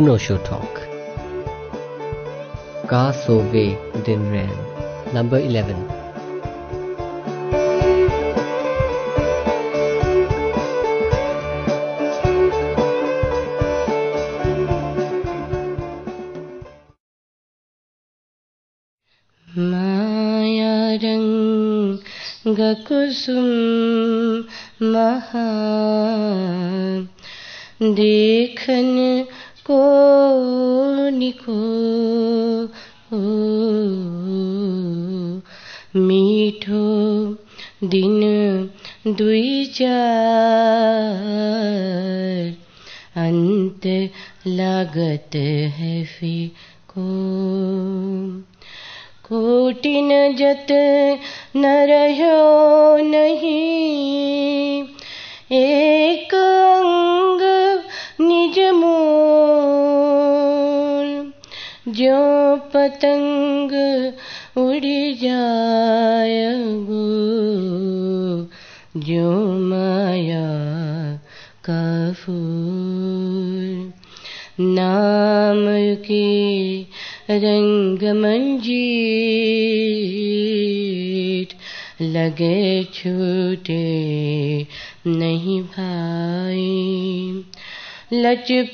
an Osho talk. Ka Sove Din Ran, number 11. गकुसुम महा देखन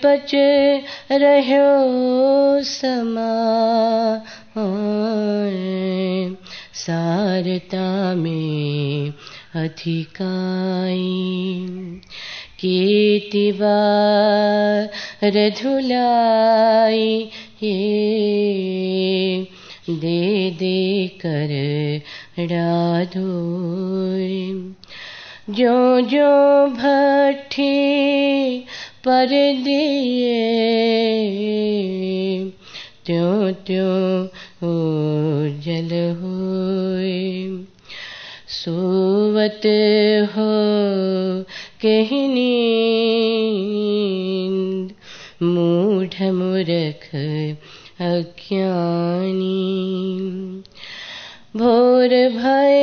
लचपच रहो समा, सारता में अधिकाई। कीति बार धुलाई ये दे दे कर डाधो जो जो भट्ठी पर दिए त्यों त्यों जल होए। सोवत हो कहनी मूढ़ मूर्ख अज्ञानी। भोर भय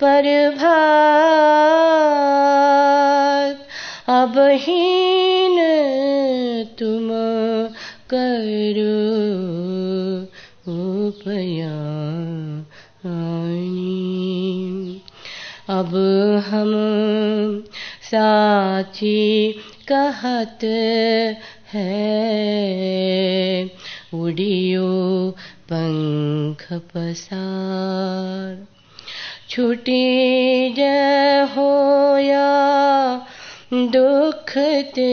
पर भात अब हीन करो उपया अब हम साची कहत है, उड़ियो पंख पसार। छुटी ज होया दुख ते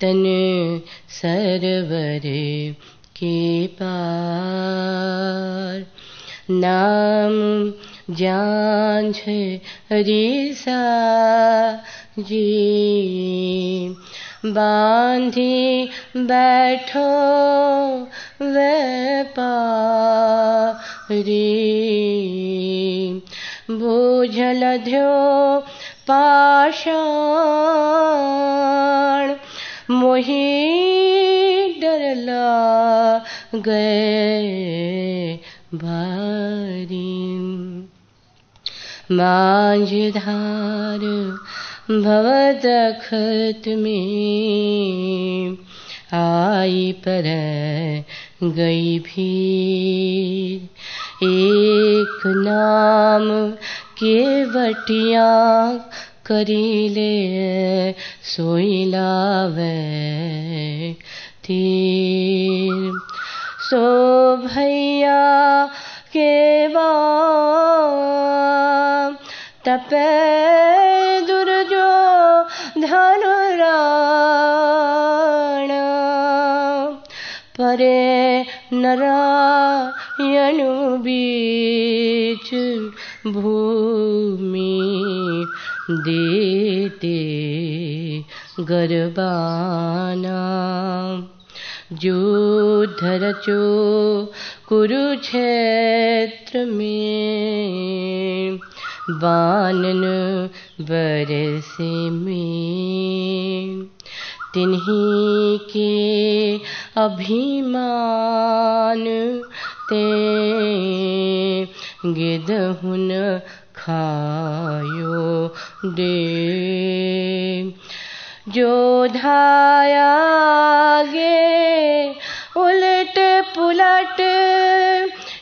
तन सरवर के पार। नाम जांझ रिसा जी। बांधी बैठो व्यापारी। बोझल ध्यो पाषाण। मोही डरला गए भारी। मांझ धार भवदखत में आई पर गई भीड़। एक नाम के वटिया करीले सोइलावे। तीर सो भैया के तपे दुर्जो धनुराण। परे नारायण बीच भूमि देते गरबाना। जो धरचो कुरुक्षेत्र में बानन बरसे में तिन्हीं के अभिमान ते गिदहुन खायो दे जो धाया गे उलट पुलट,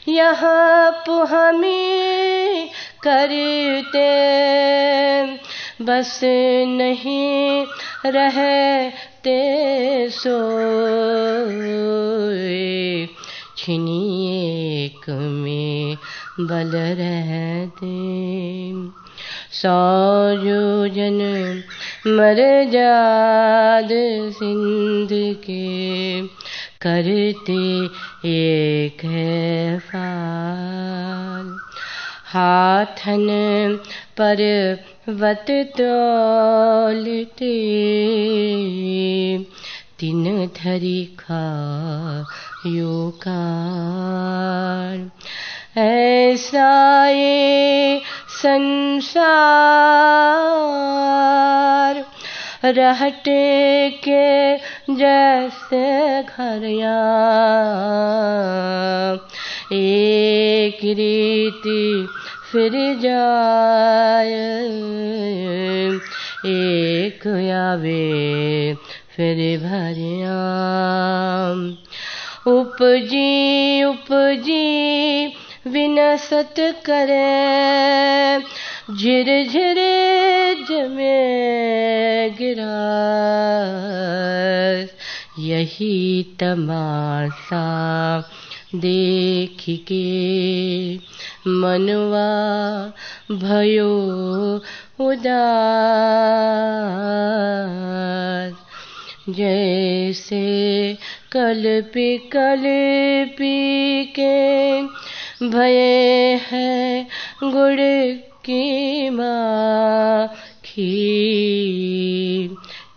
यहाँ पुहमी करते। बस नहीं रहते सो छिनिए में बल रहते। सौजन मर जाद सिंध के, करते एक फाल हाथन पर वत तोलते, तिन धरी खा योकार ऐसा ये संसार रहते के जैसे घर एक रीति फिर जाय एक आवे फिर भरिया। उपजी उपजी विनसत करे। झिर झिर जमे गिरा। यही तमाशा देख के मनवा भयो उदास जैसे कल्पी कल्पी के भय है गुड़ की माँ माखी।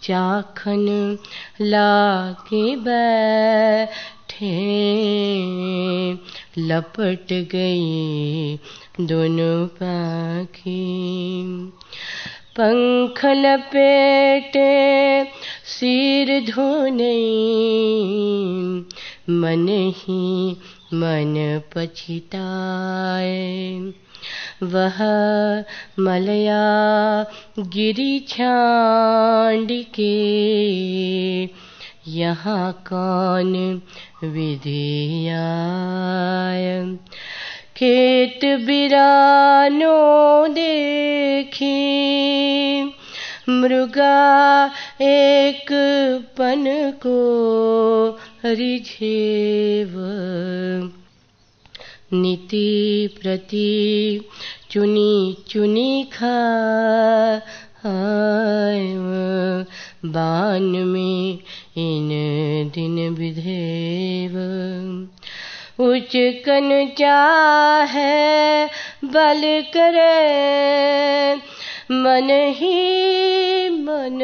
चाखन ला के बैठे, लपट गई दोनों पाखी। पंख लपेटे सिर धोने मन ही मन पछिताए। वह मलया गिरी छांड के, यहाँ कौन विधियाय? खेत बिरानो देखी, मृगा एक पन को रिझेव नीति प्रति चुनी चुनी खा बान में इन दिन विधेव। उच कन चाहे बल करे। मन ही मन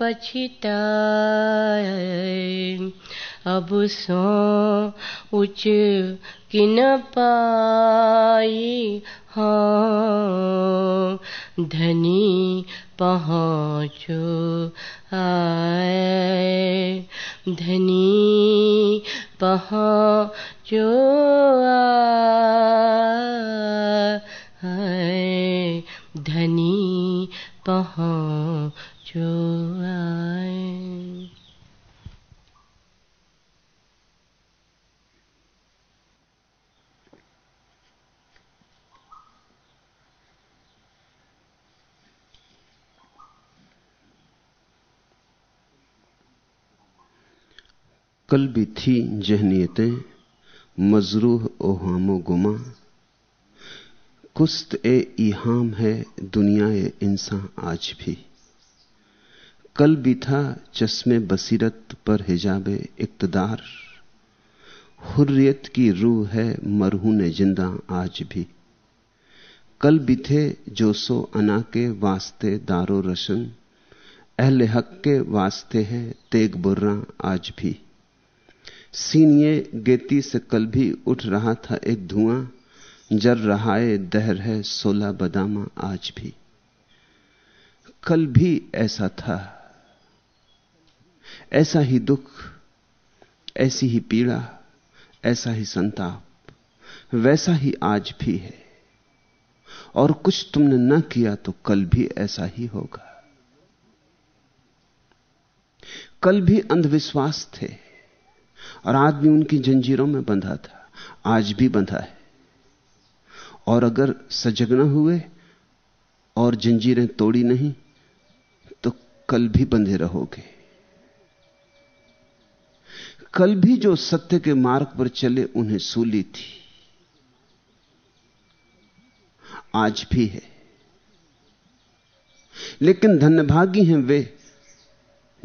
पछिताए। अब सो उच किन पाई हाँ। धनी पहुँचो आए। धनी पहुँचो आए। धनी पहुँचो आए। कल भी थी जहनीयतें, मजरूह ओहामो गुमा। कुस्त ए इहाम है दुनिया ए इंसान आज भी। कल भी था चश्मे बसीरत पर हिजाब इकतदार। हुर्रियत की रूह है मरहून ज़िंदा आज भी। कल भी थे जो सो अना के वास्ते दारो रशन, अहल हक के वास्ते है तेग बुर्रा आज भी। सीनिये गेती से कल भी उठ रहा था एक धुआँ जर रहा है, दहर है सोलह बदामा आज भी। कल भी ऐसा था। ऐसा ही दुख, ऐसी ही पीड़ा, ऐसा ही संताप, वैसा ही आज भी है। और कुछ तुमने न किया तो कल भी ऐसा ही होगा। कल भी अंधविश्वास थे। और भी उनकी जंजीरों में बंधा था, आज भी बंधा है। और अगर सजग न हुए और जंजीरें तोड़ी नहीं तो कल भी बंधे रहोगे। कल भी जो सत्य के मार्ग पर चले, उन्हें सूली थी। आज भी है। लेकिन धन्यभागी हैं वे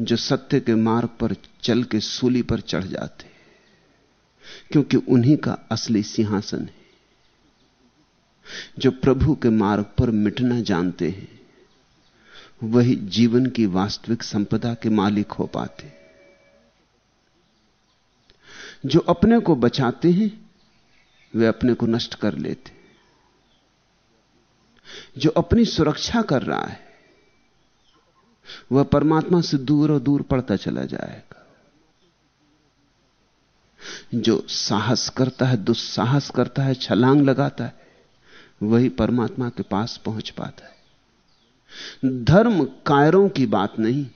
जो सत्य के मार्ग पर चल के सूली पर चढ़ जाते क्योंकि उन्हीं का असली सिंहासन है। जो प्रभु के मार्ग पर मिटना जानते हैं, वही जीवन की वास्तविक संपदा के मालिक हो पाते जो अपने को बचाते हैं, वे अपने को नष्ट कर लेते जो अपनी सुरक्षा कर रहा है वह परमात्मा से दूर और दूर पड़ता चला जाएगा। जो साहस करता है, दुस्साहस करता है, छलांग लगाता है, वही परमात्मा के पास पहुँच पाता है। धर्म कायरों की बात नहीं।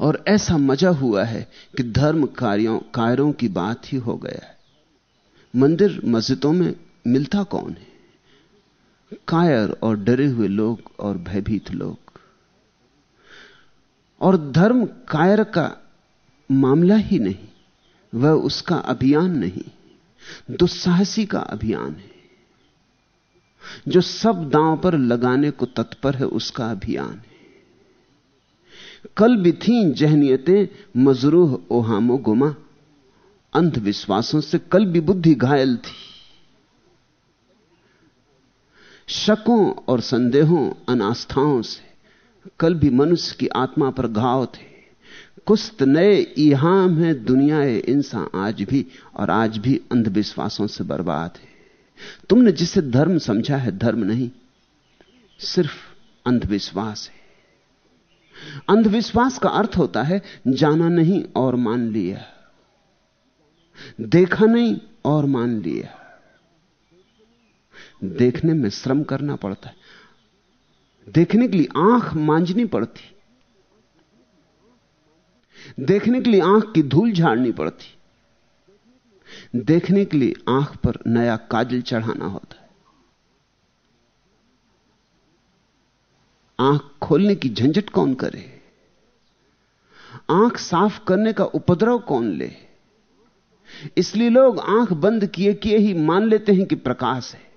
और ऐसा मज़ा हुआ है कि धर्म कार्यों, कायरों की बात ही हो गया है। मंदिर मस्जिदों में मिलता कौन है? कायर और डरे हुए लोग और भयभीत लोग। और धर्म कायर का मामला ही नहीं, वह उसका अभियान नहीं, दुस्साहसी का अभियान है। जो सब दांव पर लगाने को तत्पर है, उसका अभियान है। कल भी थी जहनीयतें मजरूह ओहामो, गुमा। अंधविश्वासों से कल भी बुद्धि घायल थी। शकों और संदेहों, अनास्थाओं से कल भी मनुष्य की आत्मा पर घाव थे। कुछ नए इहाम है दुनिया इंसान आज भी और आज भी अंधविश्वासों से बर्बाद है। तुमने जिसे धर्म समझा है, धर्म नहीं, सिर्फ़ अंधविश्वास है। अंधविश्वास का अर्थ होता है, जाना नहीं और मान लिया। देखा नहीं और मान लिया। देखने में श्रम करना पड़ता है। देखने के लिए आँख मांझनी पड़ती। देखने के लिए आँख की धूल झाड़नी पड़ती। देखने के लिए आँख पर नया काजल चढ़ाना होता है। आँख खोलने की झंझट कौन करे? आँख साफ़ करने का उपद्रव कौन ले? इसलिए लोग आँख बंद किए किए ही मान लेते हैं कि प्रकाश है।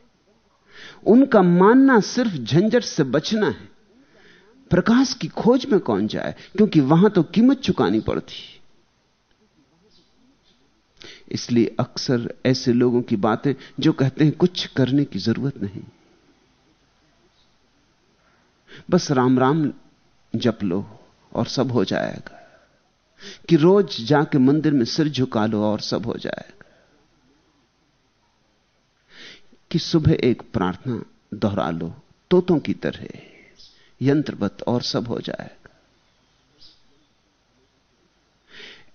उनका मानना सिर्फ़ झंझट से बचना है। प्रकाश की खोज में कौन जाए? क्योंकि वहाँ तो कीमत चुकानी पड़ती। इसलिए अक्सर ऐसे लोगों की बातें जो कहते हैं, कुछ करने की ज़रूरत नहीं। बस राम राम जप लो और सब हो जाएगा। कि रोज जाके मंदिर में सिर झुका लो और सब हो जाएगा। कि सुबह एक प्रार्थना दोहरा लो, तोतों की तरह। यंत्रवत और सब हो जाएगा।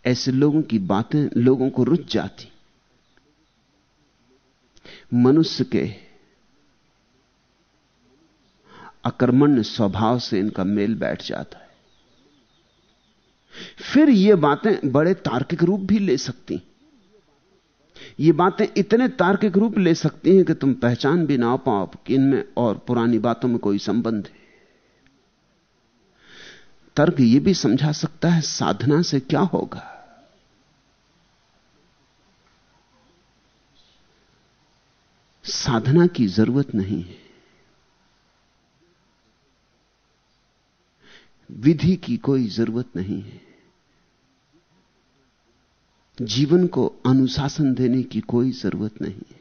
ऐसे लोगों की बातें लोगों को रुच जाती। मनुष्य के अकर्मण्य स्वभाव से इनका मेल बैठ जाता है। फिर ये बातें बड़े तार्किक रूप भी ले सकती। ये बातें इतने तार्किक रूप ले सकती हैं कि तुम पहचान भी ना पाओ कि इनमें और पुरानी बातों में कोई संबंध है। तर्क यह भी समझा सकता है, साधना से क्या होगा? साधना की ज़रूरत नहीं है। विधि की कोई ज़रूरत नहीं है। जीवन को अनुशासन देने की कोई ज़रूरत नहीं है।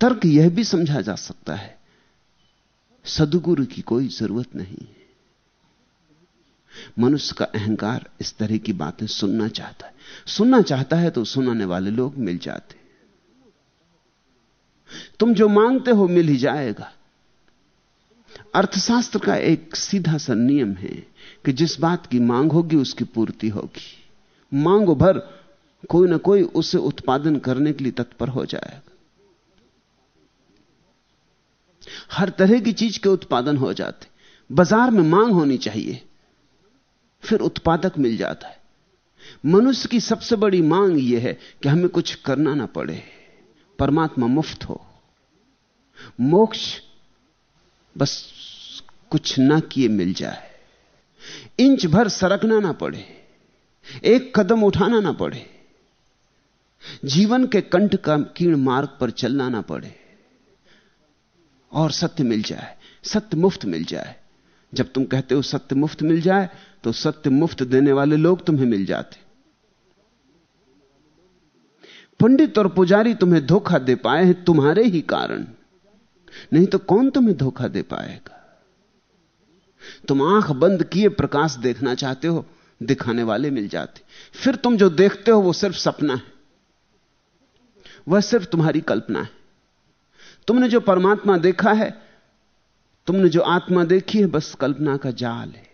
तर्क यह भी समझा जा सकता है, सदगुरु की कोई ज़रूरत नहीं है। मनुष्य का अहंकार इस तरह की बातें सुनना चाहता है। सुनना चाहता है तो सुनाने वाले लोग मिल जाते तुम जो मांगते हो मिल ही जाएगा। अर्थशास्त्र का एक सीधा सा नियम है कि जिस बात की मांग होगी, उसकी पूर्ति होगी। मांगो भर कोई ना कोई उसे उत्पादन करने के लिए तत्पर हो जाएगा। हर तरह की चीज़ के उत्पादन हो जाते। बाज़ार में मांग होनी चाहिए, फिर उत्पादक मिल जाता है। मनुष्य की सबसे बड़ी मांग यह है कि हमें कुछ करना ना पड़े, परमात्मा मुफ़्त हो। मोक्ष बस कुछ ना किए मिल जाए। इंच भर सरकना ना पड़े, एक कदम उठाना ना पड़े, जीवन के कंठ का कीर्ण मार्ग पर चलना ना पड़े और सत्य मिल जाए सत्य मुफ़्त मिल जाए। जब तुम कहते हो सत्य मुफ़्त मिल जाए तो सत्य मुफ़्त देने वाले लोग तुम्हें मिल जाते। पंडित और पुजारी तुम्हें धोखा दे पाए हैं तुम्हारे ही कारण। नहीं तो कौन तुम्हें धोखा दे पाएगा? तुम आँख बंद किए प्रकाश देखना चाहते हो, दिखाने वाले मिल जाते। फिर तुम जो देखते हो वो सिर्फ़ सपना है। वह सिर्फ़ तुम्हारी कल्पना है। तुमने जो परमात्मा देखा है, तुमने जो आत्मा देखी है, बस कल्पना का जाल है।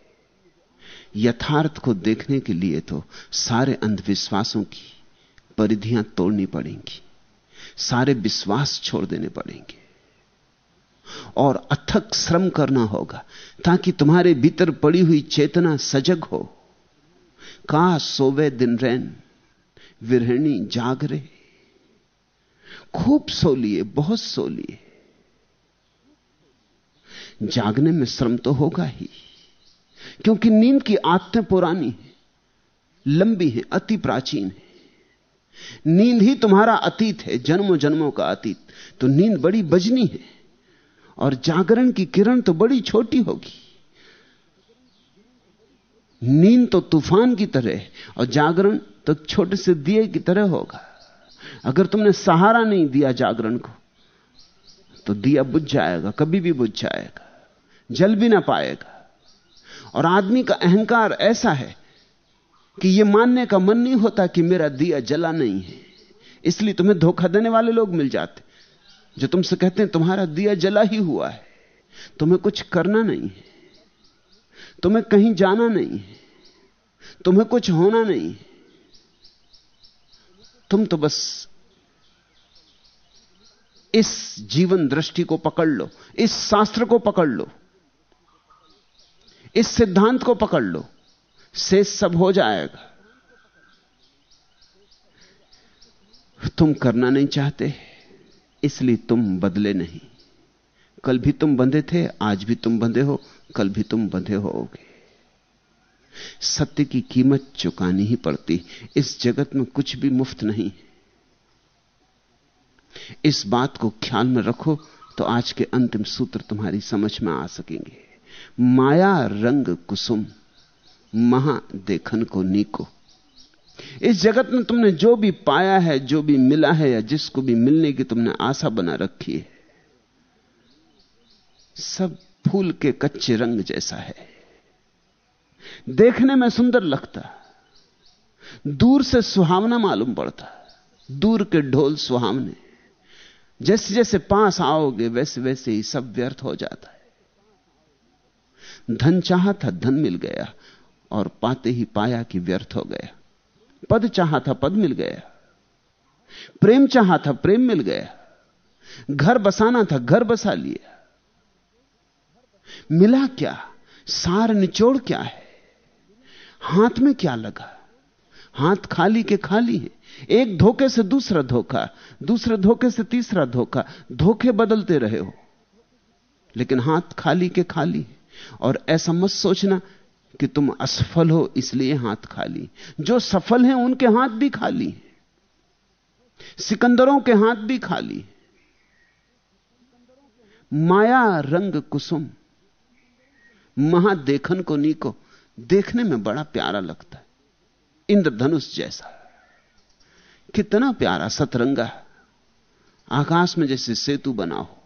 यथार्थ को देखने के लिए तो सारे अंधविश्वासों की परिधियाँ तोड़नी पड़ेंगी। सारे विश्वास छोड़ देने पड़ेंगे। और अथक श्रम करना होगा, ताकि तुम्हारे भीतर पड़ी हुई चेतना सजग हो। का सोवे दिन रैन, विरहणी जागरे खूब सो लिए, बहुत सो लिए। जागने में श्रम तो होगा ही, क्योंकि नींद की आदतें पुरानी है, लंबी है, अति प्राचीन है। नींद ही तुम्हारा अतीत है, जन्मों जन्मों का अतीत। तो नींद बड़ी बजनी है। और जागरण की किरण तो बड़ी छोटी होगी। नींद तो तूफ़ान की तरह है और जागरण तो छोटे से दिए की तरह होगा। अगर तुमने सहारा नहीं दिया जागरण को तो दिया बुझ जाएगा, कभी भी बुझ जाएगा, जल भी ना पाएगा। और आदमी का अहंकार ऐसा है कि यह मानने का मन नहीं होता कि मेरा दिया जला नहीं है, इसलिए तुम्हें धोखा देने वाले लोग मिल जाते। जो तुमसे कहते हैं, तुम्हारा दिया जला ही हुआ है। तुम्हें कुछ करना नहीं है। तुम्हें कहीं जाना नहीं है। तुम्हें कुछ होना नहीं है। तुम तो बस इस जीवन दृष्टि को पकड़ लो, इस शास्त्र को पकड़ लो, इस सिद्धांत को पकड़ लो से सब हो जाएगा। तुम करना नहीं चाहते। इसलिए तुम बदले नहीं। कल भी तुम बंधे थे, आज भी तुम बंधे हो, कल भी तुम बंधे होगे। सत्य की कीमत चुकानी ही पड़ती, इस जगत में कुछ भी मुफ़्त नहीं। इस बात को ख्याल में रखो तो आज के अंतिम सूत्र तुम्हारी समझ में आ सकेंगे। माया रंग कुसुम, महा देखन को नीको। इस जगत में तुमने जो भी पाया है, जो भी मिला है, या जिसको भी मिलने की तुमने आशा बना रखी है, सब फूल के कच्चे रंग जैसा है। देखने में सुंदर लगता, दूर से सुहावना मालूम पड़ता, दूर के ढोल सुहावने जैसे जैसे पास आओगे वैसे वैसे ही सब व्यर्थ हो जाता है। धन चाहा था, धन मिल गया, और पाते ही पाया कि व्यर्थ हो गया। पद चाहा था पद मिल गया। प्रेम चाहा था प्रेम मिल गया। घर बसाना था घर बसा लिया। मिला क्या? सार निचोड़ क्या है? हाथ में क्या लगा? हाथ खाली के खाली है। एक धोखे से दूसरा धोखा, दूसरे धोखे से तीसरा धोखा। धोखे बदलते रहे हो। लेकिन हाथ खाली के खाली है। और ऐसा मत सोचना कि तुम असफल हो इसलिए हाथ खाली। जो सफल हैं उनके हाथ भी खाली। सिकंदरों के हाथ भी खाली। माया रंग कुसुम। महादेखन को नीको। देखने में बड़ा प्यारा लगता है। इंद्रधनुष जैसा। कितना प्यारा सतरंगा। आकाश में जैसे सेतु बनाओ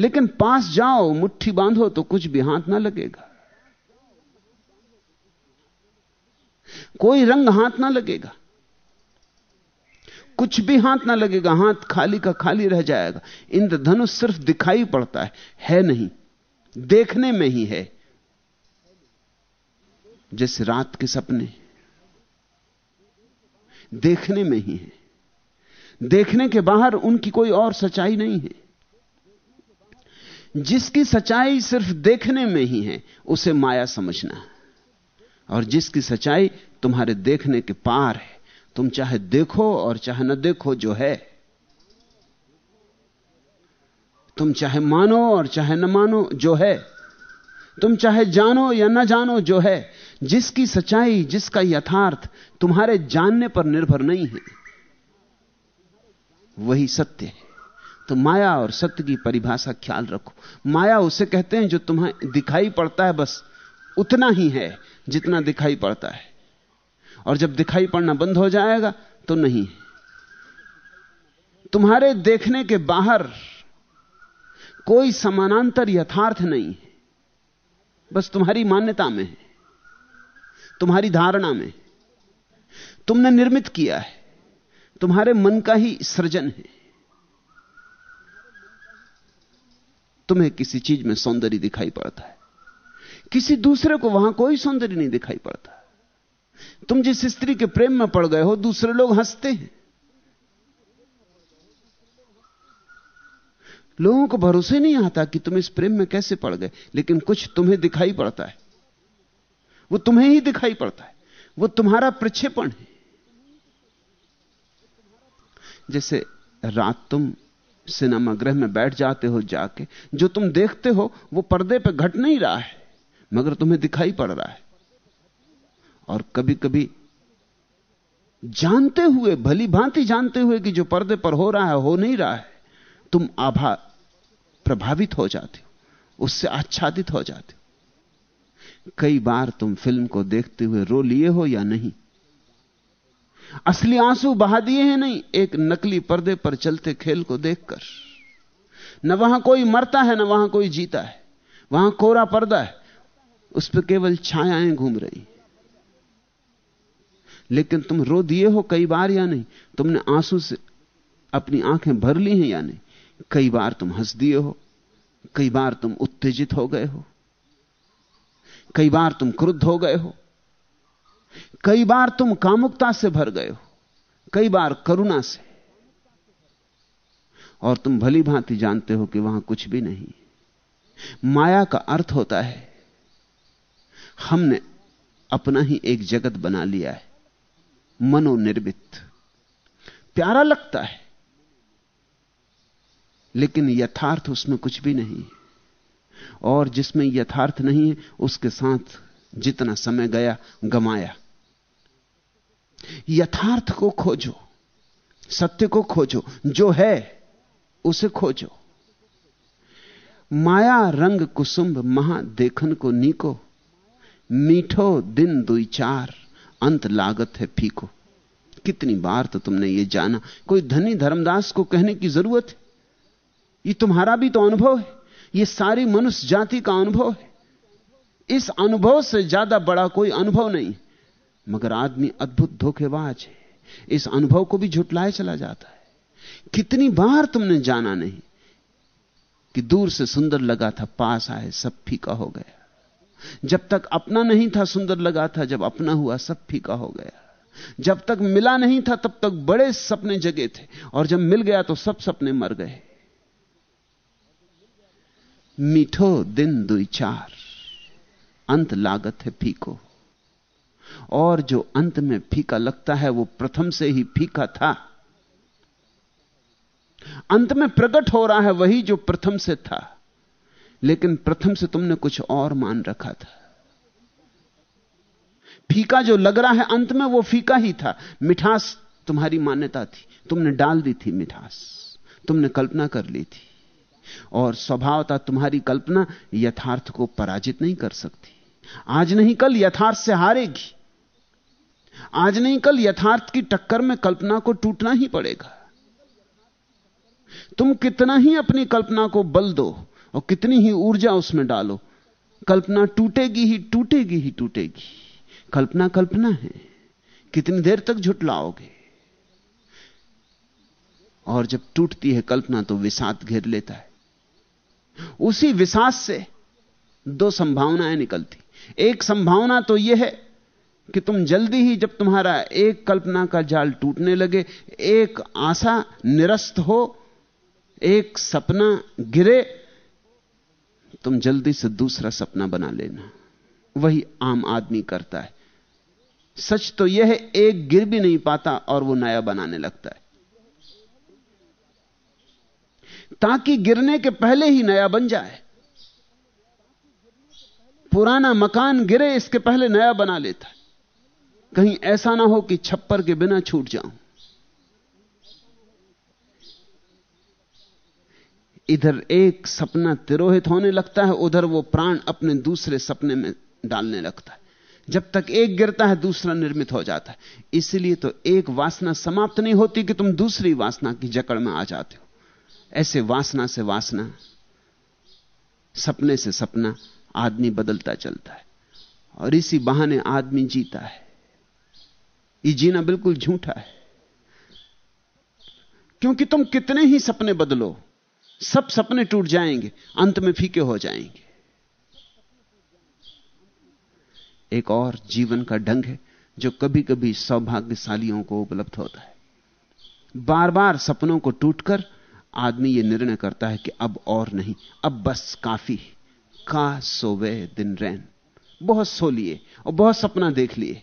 लेकिन पास जाओ, मुट्ठी बांधो तो कुछ भी हाथ ना लगेगा। कोई रंग हाथ ना लगेगा। कुछ भी हाथ ना लगेगा, हाथ खाली का खाली रह जाएगा। इंद्रधनुष सिर्फ़ दिखाई पड़ता है है नहीं, देखने में ही है। जैसे रात के सपने, देखने में ही है। देखने के बाहर उनकी कोई और सच्चाई नहीं है। जिसकी सच्चाई सिर्फ़ देखने में ही है, उसे माया समझना और जिसकी सच्चाई तुम्हारे देखने के पार है, तुम चाहे देखो और चाहे न देखो जो है, तुम चाहे मानो और चाहे न मानो जो है, तुम चाहे जानो या न जानो जो है, जिसकी सच्चाई, जिसका यथार्थ तुम्हारे जानने पर निर्भर नहीं है, वही सत्य है। तो माया और सत्य की परिभाषा ख्याल रखो। माया उसे कहते हैं जो तुम्हें दिखाई पड़ता है बस, उतना ही है जितना दिखाई पड़ता है। और जब दिखाई पड़ना बंद हो जाएगा तो नहीं तुम्हारे देखने के बाहर कोई समानांतर यथार्थ नहीं है। बस तुम्हारी मान्यता में है, तुम्हारी धारणा में तुमने निर्मित किया है, तुम्हारे मन का ही सृजन है। तुम्हें किसी चीज़ में सौंदर्य दिखाई पड़ता है। किसी दूसरे को वहाँ कोई सौंदर्य नहीं दिखाई पड़ता। तुम जिस स्त्री के प्रेम में पड़ गए हो, दूसरे लोग हँसते हैं। लोगों को भरोसे नहीं आता कि तुम इस प्रेम में कैसे पड़ गए, लेकिन कुछ तुम्हें दिखाई पड़ता है। वो तुम्हें ही दिखाई पड़ता है। वो तुम्हारा प्रक्षेपण है। जैसे रात तुम सिनेमा गृह में बैठ जाते हो जाके, जो तुम देखते हो, वो पर्दे पे घट नहीं रहा है, मगर तुम्हें दिखाई पड़ रहा है। और कभी कभी जानते हुए, भली भांति जानते हुए कि जो पर्दे पर हो रहा है, हो नहीं रहा है, तुम आभा प्रभावित हो जाते हो, उससे आच्छादित हो जाते हो। कई बार तुम फ़िल्म को देखते हुए रो लिए हो या नहीं असली आँसू बहा दिए हैं नहीं, एक नकली पर्दे पर चलते खेल को देखकर। न वहाँ कोई मरता है, न वहाँ कोई जीता है। वहाँ कोरा पर्दा है, उस पर केवल छायाएँ घूम रही लेकिन तुम रो दिए हो कई बार या नहीं? तुमने आँसू से अपनी आँखें भर ली हैं या नहीं? कई बार तुम हंस दिए हो, कई बार तुम उत्तेजित हो गए हो, कई बार तुम क्रुद्ध हो गए हो कई बार तुम कामुकता से भर गए हो, कई बार करुणा से। और तुम भली भांति जानते हो कि वहाँ कुछ भी नहीं माया का अर्थ होता है, हमने अपना ही एक जगत बना लिया है, मनोनिर्मित। प्यारा लगता है, लेकिन यथार्थ उसमें कुछ भी नहीं और जिसमें यथार्थ नहीं है, उसके साथ जितना समय गया, गमाया। यथार्थ को खोजो, सत्य को खोजो, जो है, उसे खोजो। माया, रंग कुसुंभ महा, देखन को नीको, मीठो, दिन, दुई, चार, अंत, लागत है, फीको। कितनी बार तो तुमने ये जाना, कोई धनी धर्मदास को कहने की ज़रूरत है? ये तुम्हारा भी तो अनुभव है, ये सारी मनुष्य जाति का अनुभव है। इस अनुभव से ज़्यादा बड़ा कोई अनुभव नहीं। मगर आदमी अद्भुत धोखेबाज है। इस अनुभव को भी झुटलाए चला जाता है। कितनी बार तुमने जाना नहीं कि दूर से सुंदर लगा था, पास आए, सब फीका हो गया। जब तक अपना नहीं था सुंदर लगा था, जब अपना हुआ, सब फीका हो गया। जब तक मिला नहीं था, तब तक बड़े सपने जगे थे। और जब मिल गया तो सब सपने मर गए। मीठो दिन दुई चार। अंत लागत है फीको। और जो अंत में फीका लगता है, वो प्रथम से ही फीका था। अंत में प्रकट हो रहा है, वही जो प्रथम से था। लेकिन प्रथम से तुमने कुछ और मान रखा था। फीका जो लग रहा है अंत में, वो फीका ही था। मिठास तुम्हारी मान्यता थी। तुमने डाल दी थी मिठास। तुमने कल्पना कर ली थी। और स्वभावता तुम्हारी कल्पना यथार्थ को पराजित नहीं कर सकती। आज नहीं, कल यथार्थ से हारेगी। आज नहीं, कल यथार्थ की टक्कर में कल्पना को टूटना ही पड़ेगा। तुम कितना ही अपनी कल्पना को बल दो और कितनी ही ऊर्जा उसमें डालो, कल्पना टूटेगी ही टूटेगी ही टूटेगी। कल्पना कल्पना है, कितनी देर तक झुटलाओगे? और जब टूटती है कल्पना तो विषाद घेर लेता है। उसी विषाद से दो संभावनाएँ निकलती। एक संभावना तो यह है कि तुम जल्दी ही जब तुम्हारा एक कल्पना का जाल टूटने लगे, एक आशा निरस्त हो, एक सपना गिरे, तुम जल्दी से दूसरा सपना बना लेना। वही आम आदमी करता है। सच तो यह है, एक गिर भी नहीं पाता और वो नया बनाने लगता है। ताकि गिरने के पहले ही नया बन जाए। पुराना मकान गिरे, इसके पहले नया बना लेता है। कहीं ऐसा ना हो कि छप्पर के बिना छूट जाऊँ। इधर एक सपना तिरोहित होने लगता है, उधर वो प्राण अपने दूसरे सपने में डालने लगता है। जब तक एक गिरता है, दूसरा निर्मित हो जाता है। इसलिए तो एक वासना समाप्त नहीं होती कि तुम दूसरी वासना की जकड़ में आ जाते हो। ऐसे वासना से वासना, सपने से सपना, आदमी बदलता चलता है। और इसी बहाने आदमी जीता है। ये जीना बिल्कुल झूठा है। क्योंकि तुम कितने ही सपने बदलो, सब सपने टूट जाएँगे, अंत में फीके हो जाएँगे। एक और जीवन का ढंग है, जो कभी कभी सौभाग्यशालियों को उपलब्ध होता है। बार बार सपनों को टूटकर आदमी यह निर्णय करता है कि अब और नहीं, अब बस काफ़ी का सोवे दिन रैन। बहुत सो लिए और बहुत सपना देख लिए।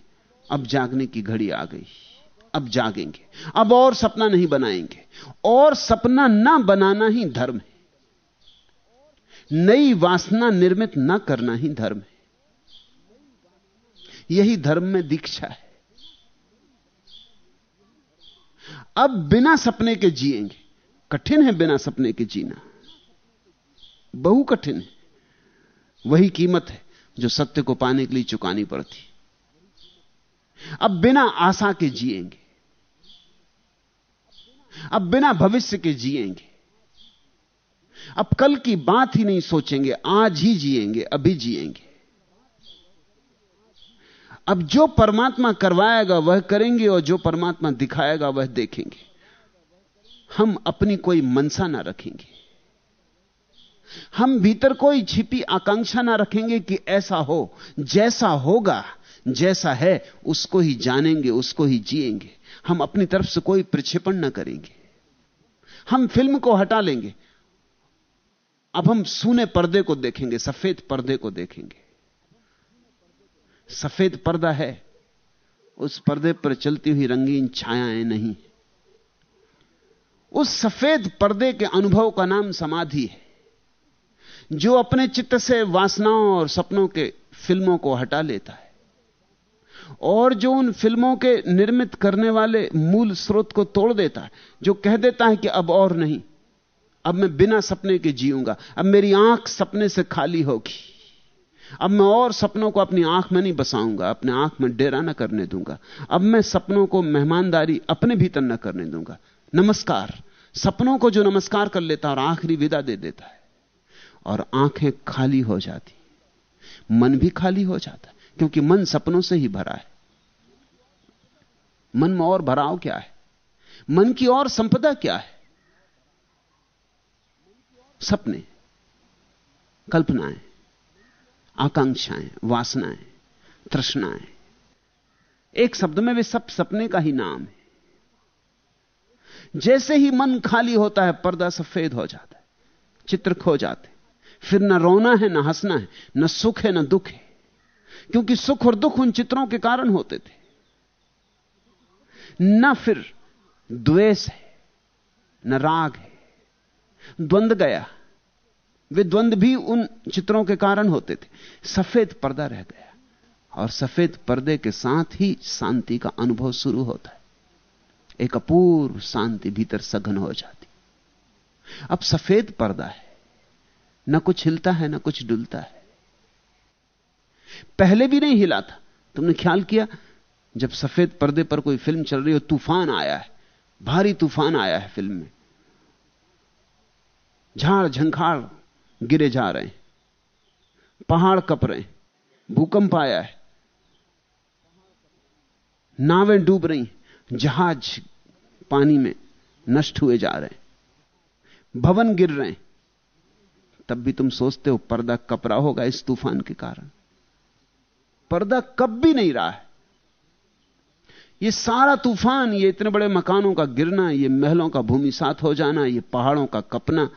अब जागने की घड़ी आ गई। अब जागेंगे। अब और सपना नहीं बनाएँगे। और सपना ना बनाना ही धर्म है। नई वासना निर्मित ना करना ही धर्म है। यही धर्म में दीक्षा है। अब बिना सपने के जिएँगे। कठिन है बिना सपने के जीना। बहु कठिन है। वही कीमत है जो सत्य को पाने के लिए चुकानी पड़ती। अब बिना आशा के जिएँगे। अब बिना भविष्य के जिएँगे। अब कल की बात ही नहीं सोचेंगे, आज ही जिएँगे, अभी जिएँगे। अब जो परमात्मा करवाएगा वह करेंगे और जो परमात्मा दिखाएगा वह देखेंगे। हम अपनी कोई मनसा ना रखेंगे। हम भीतर कोई छिपी आकांक्षा ना रखेंगे कि ऐसा हो, जैसा होगा। जैसा है, उसको ही जानेंगे, उसको ही जिएँगे। हम अपनी तरफ़ से कोई प्रक्षेपण ना करेंगे। हम फ़िल्म को हटा लेंगे। अब हम सूने पर्दे को देखेंगे, सफ़ेद पर्दे को देखेंगे। सफ़ेद पर्दा है, उस पर्दे पर चलती हुई रंगीन छायाएँ नहीं उस सफ़ेद पर्दे के अनुभव का नाम समाधि है, जो अपने चित्त से वासनाओं और सपनों के फ़िल्मों को हटा लेता है। और जो उन फ़िल्मों के निर्मित करने वाले मूल स्रोत को तोड़ देता है, जो कह देता है कि अब और नहीं, अब मैं बिना सपने के जीऊँगा, अब मेरी आँख सपने से खाली होगी, अब मैं और सपनों को अपनी आँख में नहीं बसाऊँगा, अपने आँख में डेरा ना करने दूँगा, अब मैं सपनों को मेहमानदारी अपने भीतर न करने दूँगा। नमस्कार, सपनों को जो नमस्कार कर लेता और आखिरी विदा दे देता है, और आँखें खाली हो जाती, मन भी खाली हो जाता क्योंकि मन सपनों से ही भरा है। मन में और भराव क्या है? मन की और संपदा क्या है? सपने, कल्पनाएँ, आकांक्षाएँ, वासनाएँ, तृष्णाएँ। एक शब्द में वे सब सपने का ही नाम है। जैसे ही मन खाली होता है, पर्दा सफ़ेद हो जाता है, चित्र खो जाते फिर न रोना है, न हंसना है, न सुख है, न दुख है। क्योंकि सुख और दुख उन चित्रों के कारण होते थे। न फिर द्वेष है, न राग है। द्वंद गया, वे द्वंद भी उन चित्रों के कारण होते थे। सफ़ेद पर्दा रह गया, और सफ़ेद पर्दे के साथ ही शांति का अनुभव शुरू होता है। एक अपूर्व शांति भीतर सघन हो जाती। अब सफ़ेद पर्दा है, न कुछ हिलता है, न कुछ डुलता है। पहले भी नहीं हिला था। तुमने ख्याल किया? जब सफ़ेद पर्दे पर कोई फ़िल्म चल रही हो, तूफ़ान आया है। भारी तूफ़ान आया है फ़िल्म में। झाड़ झंखाड़ गिरे जा रहे हैं। पहाड़ कप रहे हैं। भूकंप आया है। नावें डूब रही जहाज़ पानी में नष्ट हुए जा रहे हैं। भवन गिर रहे हैं। तब भी तुम सोचते हो, पर्दा कपरा होगा इस तूफ़ान के कारण। पर्दा कब भी नहीं रहा है। ये सारा तूफ़ान, ये इतने बड़े मकानों का गिरना, ये महलों का भूमि साथ हो जाना, ये पहाड़ों का कपना,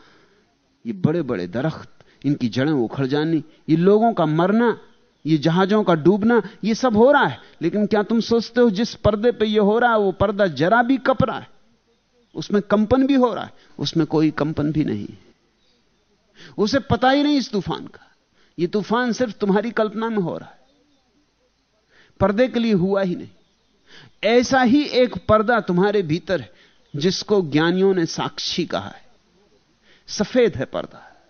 ये बड़े बड़े दरख्त, इनकी जड़ें उखड़ जानी, ये लोगों का मरना, ये जहाजों का डूबना, ये सब हो रहा है। लेकिन क्या तुम सोचते हो जिस पर्दे पे ये हो रहा है, वो पर्दा जरा भी कप रहा है? उसमें कंपन भी हो रहा है, उसमें कोई कंपन भी नहीं उसे पता ही नहीं इस तूफ़ान का। ये तूफ़ान सिर्फ़ तुम्हारी कल्पना में हो रहा है। पर्दे के लिए हुआ ही नहीं। ऐसा ही एक पर्दा तुम्हारे भीतर है, जिसको ज्ञानियों ने साक्षी कहा है। सफ़ेद है पर्दा।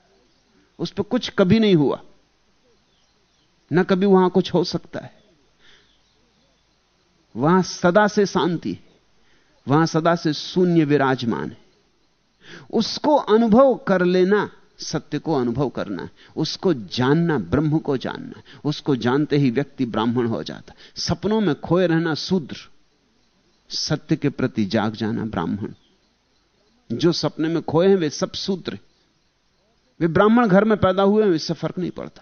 उस पर कुछ कभी नहीं हुआ। न कभी वहाँ कुछ हो सकता है। वहाँ सदा से शांति है। वहाँ सदा से शून्य विराजमान है। उसको अनुभव कर लेना सत्य को अनुभव करना है। उसको जानना, ब्रह्म को जानना उसको जानते ही व्यक्ति ब्राह्मण हो जाता सपनों में खोए रहना शूद्र। सत्य के प्रति जाग जाना ब्राह्मण। जो सपने में खोए हैं, वे सब सूत्र वे ब्राह्मण घर में पैदा हुए हैं, इससे फ़र्क नहीं पड़ता।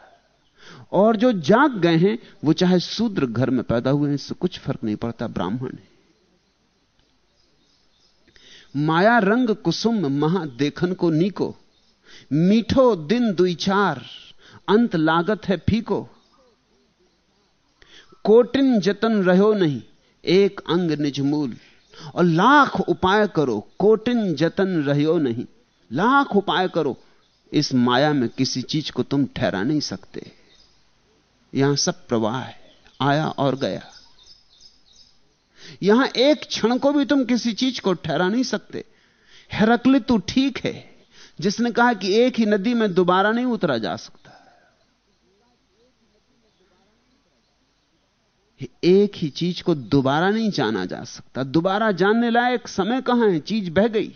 और जो जाग गए हैं, वो चाहे शूद्र घर में पैदा हुए हैं, इससे कुछ फ़र्क नहीं पड़ता, ब्राह्मण है। माया रंग कुसुम महा देखन को नीको। मीठो दिन दुई चार, अंत लागत है फीको। कोटिन जतन रहो नहीं, एक अंग निजमूल और लाख उपाय करो, कोटिन जतन रहो नहीं। लाख उपाय करो, इस माया में किसी चीज़ को तुम ठहरा नहीं सकते। यहाँ सब प्रवाह है, आया और गया। यहाँ एक क्षण को भी तुम किसी चीज़ को ठहरा नहीं सकते। हेरकली तू ठीक है। जिसने कहा कि एक ही नदी में दोबारा नहीं उतरा जा सकता। एक ही चीज़ को दोबारा नहीं जाना जा सकता। दोबारा जानने लायक समय कहाँ है? चीज़ बह गई।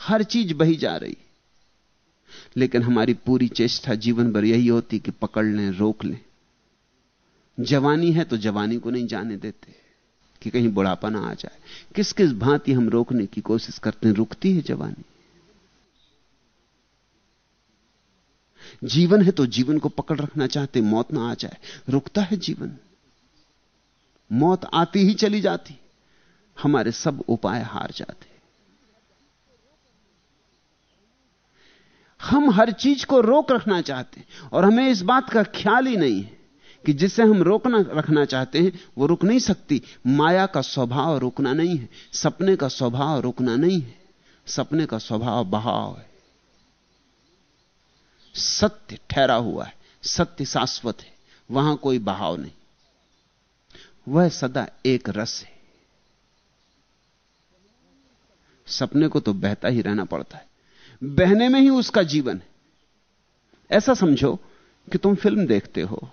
हर चीज़ बही जा रही। लेकिन हमारी पूरी चेष्टा जीवन भर यही होती कि पकड़ लें, रोक लें। जवानी है तो जवानी को नहीं जाने देते। कि कहीं बुढ़ापा ना आ जाए। किस किस भांति हम रोकने की कोशिश करते हैं? रुकती है जवानी। जीवन है तो जीवन को पकड़ रखना चाहते, मौत ना आ जाए। रुकता है जीवन। मौत आती ही चली जाती। हमारे सब उपाय हार जाते। हम हर चीज़ को रोक रखना चाहते और हमें इस बात का ख्याल ही नहीं है। कि जिसे हम रोकना, रखना चाहते हैं, वो रुक नहीं सकती। माया का स्वभाव रुकना नहीं है। सपने का स्वभाव रुकना नहीं है। सपने का स्वभाव बहाव है। सत्य ठहरा हुआ है। सत्य शाश्वत है। वहाँ कोई बहाव नहीं। वह सदा एक रस है। सपने को तो बहता ही रहना पड़ता है। बहने में ही उसका जीवन है। ऐसा समझो कि तुम फ़िल्म देखते हो।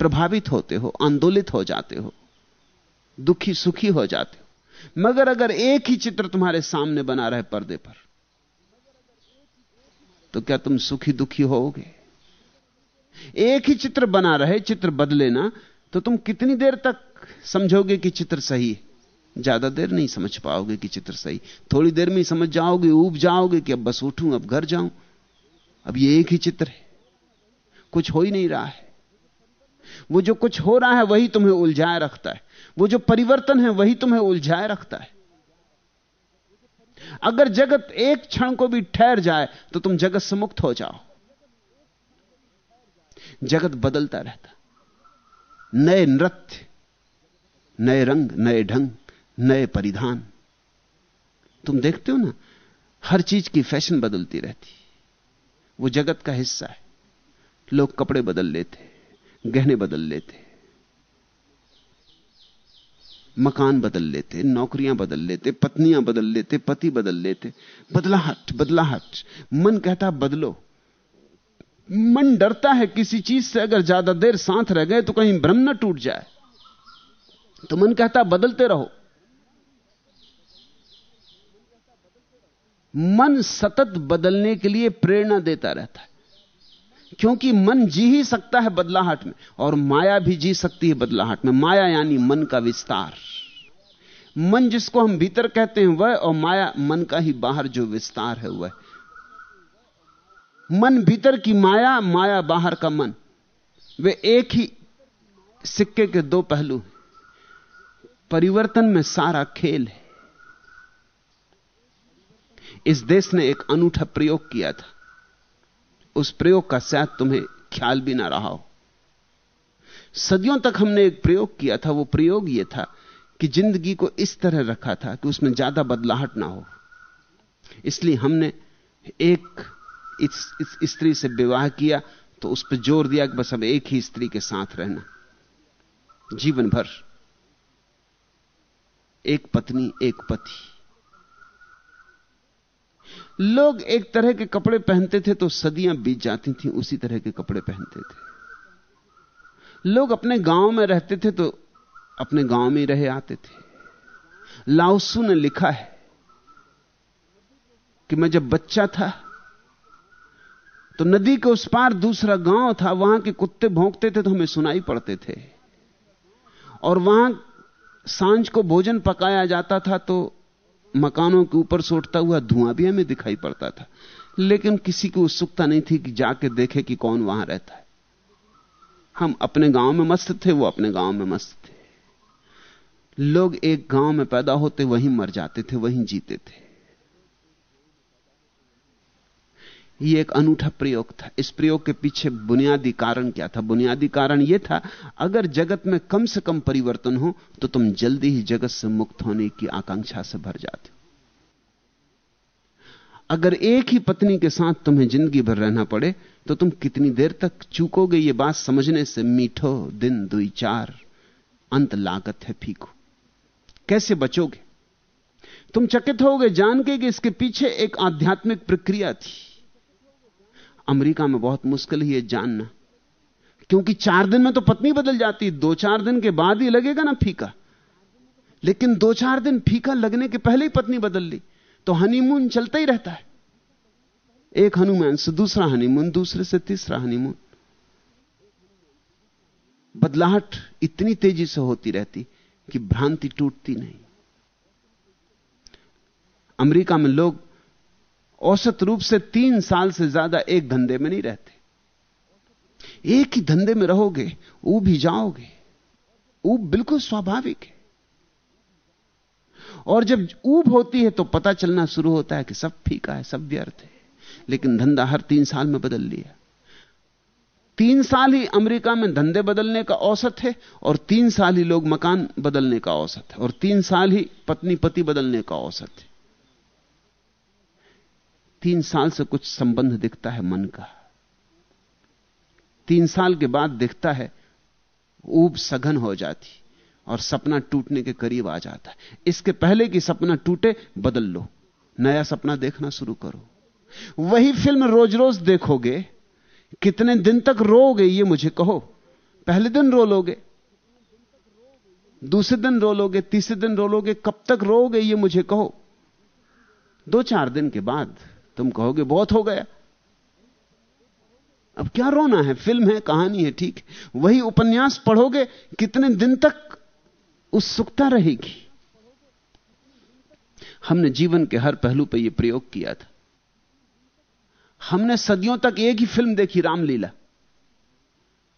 प्रभावित होते हो, आंदोलित हो जाते हो, दुखी सुखी हो जाते हो। मगर अगर एक ही चित्र तुम्हारे सामने बना रहे पर्दे पर तो क्या तुम सुखी दुखी होगे एक ही चित्र बना रहे, चित्र बदले ना तो तुम कितनी देर तक समझोगे कि चित्र सही है? ज़्यादा देर नहीं समझ पाओगे कि चित्र सही। थोड़ी देर में समझ जाओगे, ऊब जाओगे कि अब बस उठूं, अब घर जाऊँ। अब ये एक ही चित्र है। कुछ हो ही नहीं रहा है। वो जो कुछ हो रहा है वही तुम्हें उलझाए रखता है। वो जो परिवर्तन है वही तुम्हें उलझाए रखता है। अगर जगत एक क्षण को भी ठहर जाए तो तुम जगत से मुक्त हो जाओ। जगत बदलता रहता। नए नृत्य, नए रंग, नए ढंग, नए परिधान। तुम देखते हो ना, हर चीज़ की फ़ैशन बदलती रहती। वो जगत का हिस्सा है। लोग कपड़े बदल लेते गहने बदल लेते मकान बदल लेते नौकरियाँ बदल लेते, पत्नियाँ बदल लेते, पति बदल लेते। बदलाहट बदलाहट। मन कहता, बदलो। मन डरता है किसी चीज़ से, अगर ज़्यादा देर साथ रह गए तो कहीं भ्रम न टूट जाए। तो मन कहता, बदलते रहो। मन सतत बदलने के लिए प्रेरणा देता रहता है। क्योंकि मन जी ही सकता है बदलाहट में, और माया भी जी सकती है बदलाहट में। माया यानी मन का विस्तार। मन जिसको हम भीतर कहते हैं वह, और माया मन का ही बाहर जो विस्तार है वह। मन भीतर की माया माया बाहर का मन। वे एक ही सिक्के के दो पहलू परिवर्तन में सारा खेल है। इस देश ने एक अनूठा प्रयोग किया था। उस प्रयोग का शायद तुम्हें ख्याल भी ना रहा हो। सदियों तक हमने एक प्रयोग किया था, वो प्रयोग यह था कि ज़िंदगी को इस तरह रखा था कि उसमें ज़्यादा बदलाहट ना हो। इसलिए हमने एक स्त्री से विवाह किया तो उस पर ज़ोर दिया कि बस अब एक ही स्त्री के साथ रहना। जीवन भर, एक पत्नी, एक पति। लोग एक तरह के कपड़े पहनते थे तो सदियाँ बीत जाती थी, उसी तरह के कपड़े पहनते थे। लोग अपने गाँव में रहते थे तो अपने गाँव में रहे आते थे। लाउसू ने लिखा है कि मैं जब बच्चा था तो नदी के उस पार दूसरा गाँव था, वहाँ के कुत्ते भोंकते थे तो हमें सुनाई पड़ते थे। और वहाँ साँझ को भोजन पकाया जाता था तो मकानों के ऊपर से उठता हुआ धुआँ भी हमें दिखाई पड़ता था। लेकिन किसी को उत्सुकता नहीं थी कि जाके देखे कि कौन वहाँ रहता है। हम अपने गाँव में मस्त थे, वो अपने गाँव में मस्त थे। लोग एक गाँव में पैदा होते, वहीं मर जाते थे, वहीं जीते थे। यह एक अनूठा प्रयोग था। इस प्रयोग के पीछे बुनियादी कारण क्या था? बुनियादी कारण यह था, अगर जगत में कम से कम परिवर्तन हो तो तुम जल्दी ही जगत से मुक्त होने की आकांक्षा से भर जाते हो। अगर एक ही पत्नी के साथ तुम्हें ज़िंदगी भर रहना पड़े तो तुम कितनी देर तक चूकोगे यह बात समझने से? मीठो दिन दुई चार, अंत लागत है फीको। कैसे बचोगे? तुम चकित होगे जान के कि इसके पीछे एक आध्यात्मिक प्रक्रिया थी। अमेरिका में बहुत मुश्किल ही है जानना। क्योंकि चार दिन में तो पत्नी बदल जाती दो चार दिन के बाद ही लगेगा ना फीका। लेकिन दो चार दिन फीका लगने के पहले ही पत्नी बदल ली। तो हनीमून चलता ही रहता है। एक हनुमान से दूसरा हनीमून दूसरे से तीसरा हनीमून बदलाहट इतनी तेज़ी से होती रहती कि भ्रांति टूटती नहीं। अमेरिका में लोग औसत रूप से तीन साल से ज़्यादा एक धंधे में नहीं रहते। एक ही धंधे में रहोगे ऊब ही जाओगे। ऊब बिल्कुल स्वाभाविक है। और जब ऊब होती है तो पता चलना शुरू होता है कि सब फीका है, सब व्यर्थ है। लेकिन धंधा हर तीन साल में बदल लिया। तीन साल ही अमेरिका में धंधे बदलने का औसत है और तीन साल ही लोग मकान बदलने का औसत है। और तीन साल ही पत्नी पति बदलने का औसत है। तीन साल से कुछ संबंध दिखता है मन का। तीन साल के बाद दिखता है, ऊब सघन हो जाती और सपना टूटने के करीब आ जाता है। इसके पहले कि सपना टूटे, बदल लो। नया सपना देखना शुरू करो। वही फ़िल्म रोज रोज देखोगे, कितने दिन तक रोगे ये मुझे कहो। पहले दिन रो लोगे, दूसरे दिन रो लोगे, तीसरे दिन रो लोगे, कब तक रोगे ये मुझे कहो। दो चार दिन के बाद तुम कहोगे, बहुत हो गया। अब क्या रोना है? फ़िल्म है, कहानी है, ठीक। वही उपन्यास पढ़ोगे, कितने दिन तक उत्सुकता रहेगी। हमने जीवन के हर पहलू पर यह प्रयोग किया था। हमने सदियों तक एक ही फ़िल्म देखी, रामलीला।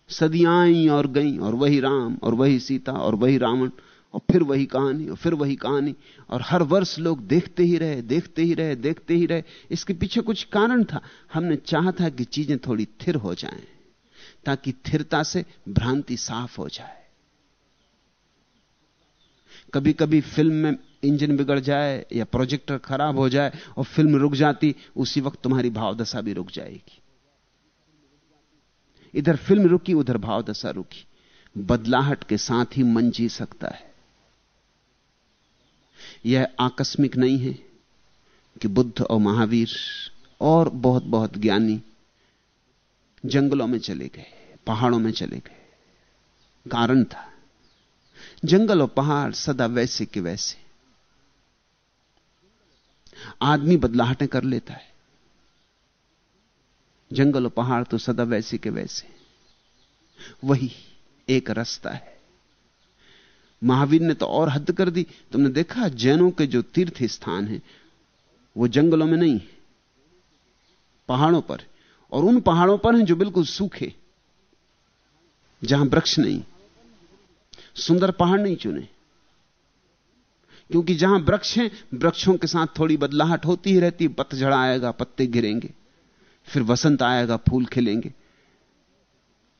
सदियाँ आई और गई, और वही राम, और वही सीता, और वही रावण और फिर वही कहानी, और फिर वही कहानी। और हर वर्ष लोग देखते ही रहे, देखते ही रहे, देखते ही रहे। इसके पीछे कुछ कारण था। हमने चाहा था कि चीज़ें थोड़ी थिर हो जाएँ, ताकि थिरता से भ्रांति साफ़ हो जाए। कभी कभी फ़िल्म में इंजन बिगड़ जाए या प्रोजेक्टर खराब हो जाए और फ़िल्म रुक जाती, उसी वक्त तुम्हारी भावदशा भी रुक जाएगी। इधर फ़िल्म रुकी, उधर भावदशा रुकी। बदलाहट के साथ ही मन जी सकता है। यह आकस्मिक नहीं है कि बुद्ध और महावीर और बहुत बहुत ज्ञानी जंगलों में चले गए, पहाड़ों में चले गए। कारण था, जंगल और पहाड़ सदा वैसे के वैसे। आदमी बदलाहटें कर लेता है। जंगल और पहाड़ तो सदा वैसे के वैसे। वही एक रास्ता है। महावीर ने तो और हद कर दी। तुमने देखा, जैनों के जो तीर्थ स्थान हैं, वो जंगलों में नहीं पहाड़ों पर। और उन पहाड़ों पर हैं जो बिल्कुल सूखे, जहाँ वृक्ष नहीं, सुंदर पहाड़ नहीं चुने। क्योंकि जहाँ वृक्ष हैं, वृक्षों के साथ थोड़ी बदलाहट होती ही रहती पतझड़ आएगा पत्ते गिरेंगे, फिर वसंत आएगा, फूल खिलेंगे।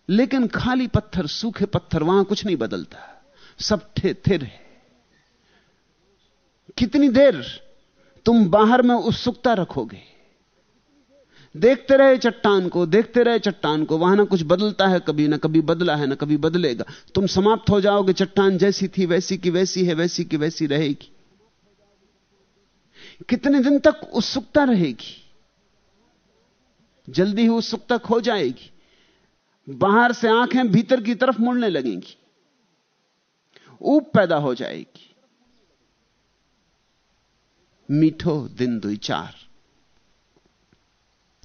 लेकिन खाली पत्थर, सूखे पत्थर, वहाँ कुछ नहीं बदलता। सब थिर है कितनी देर तुम बाहर में उत्सुकता रखोगे? देखते रहे चट्टान को, देखते रहे चट्टान को। वहाँ ना कुछ बदलता है कभी, ना कभी बदला है, ना कभी बदलेगा। तुम समाप्त हो जाओगे, चट्टान जैसी थी, वैसी की वैसी है, वैसी की वैसी रहेगी। कितने दिन तक उत्सुकता रहेगी? जल्दी ही उत्सुकता खो जाएगी। बाहर से आँखें भीतर की तरफ़ मुड़ने लगेंगी। ऊप पैदा हो जाएगी। मीठो दिन दुई चार।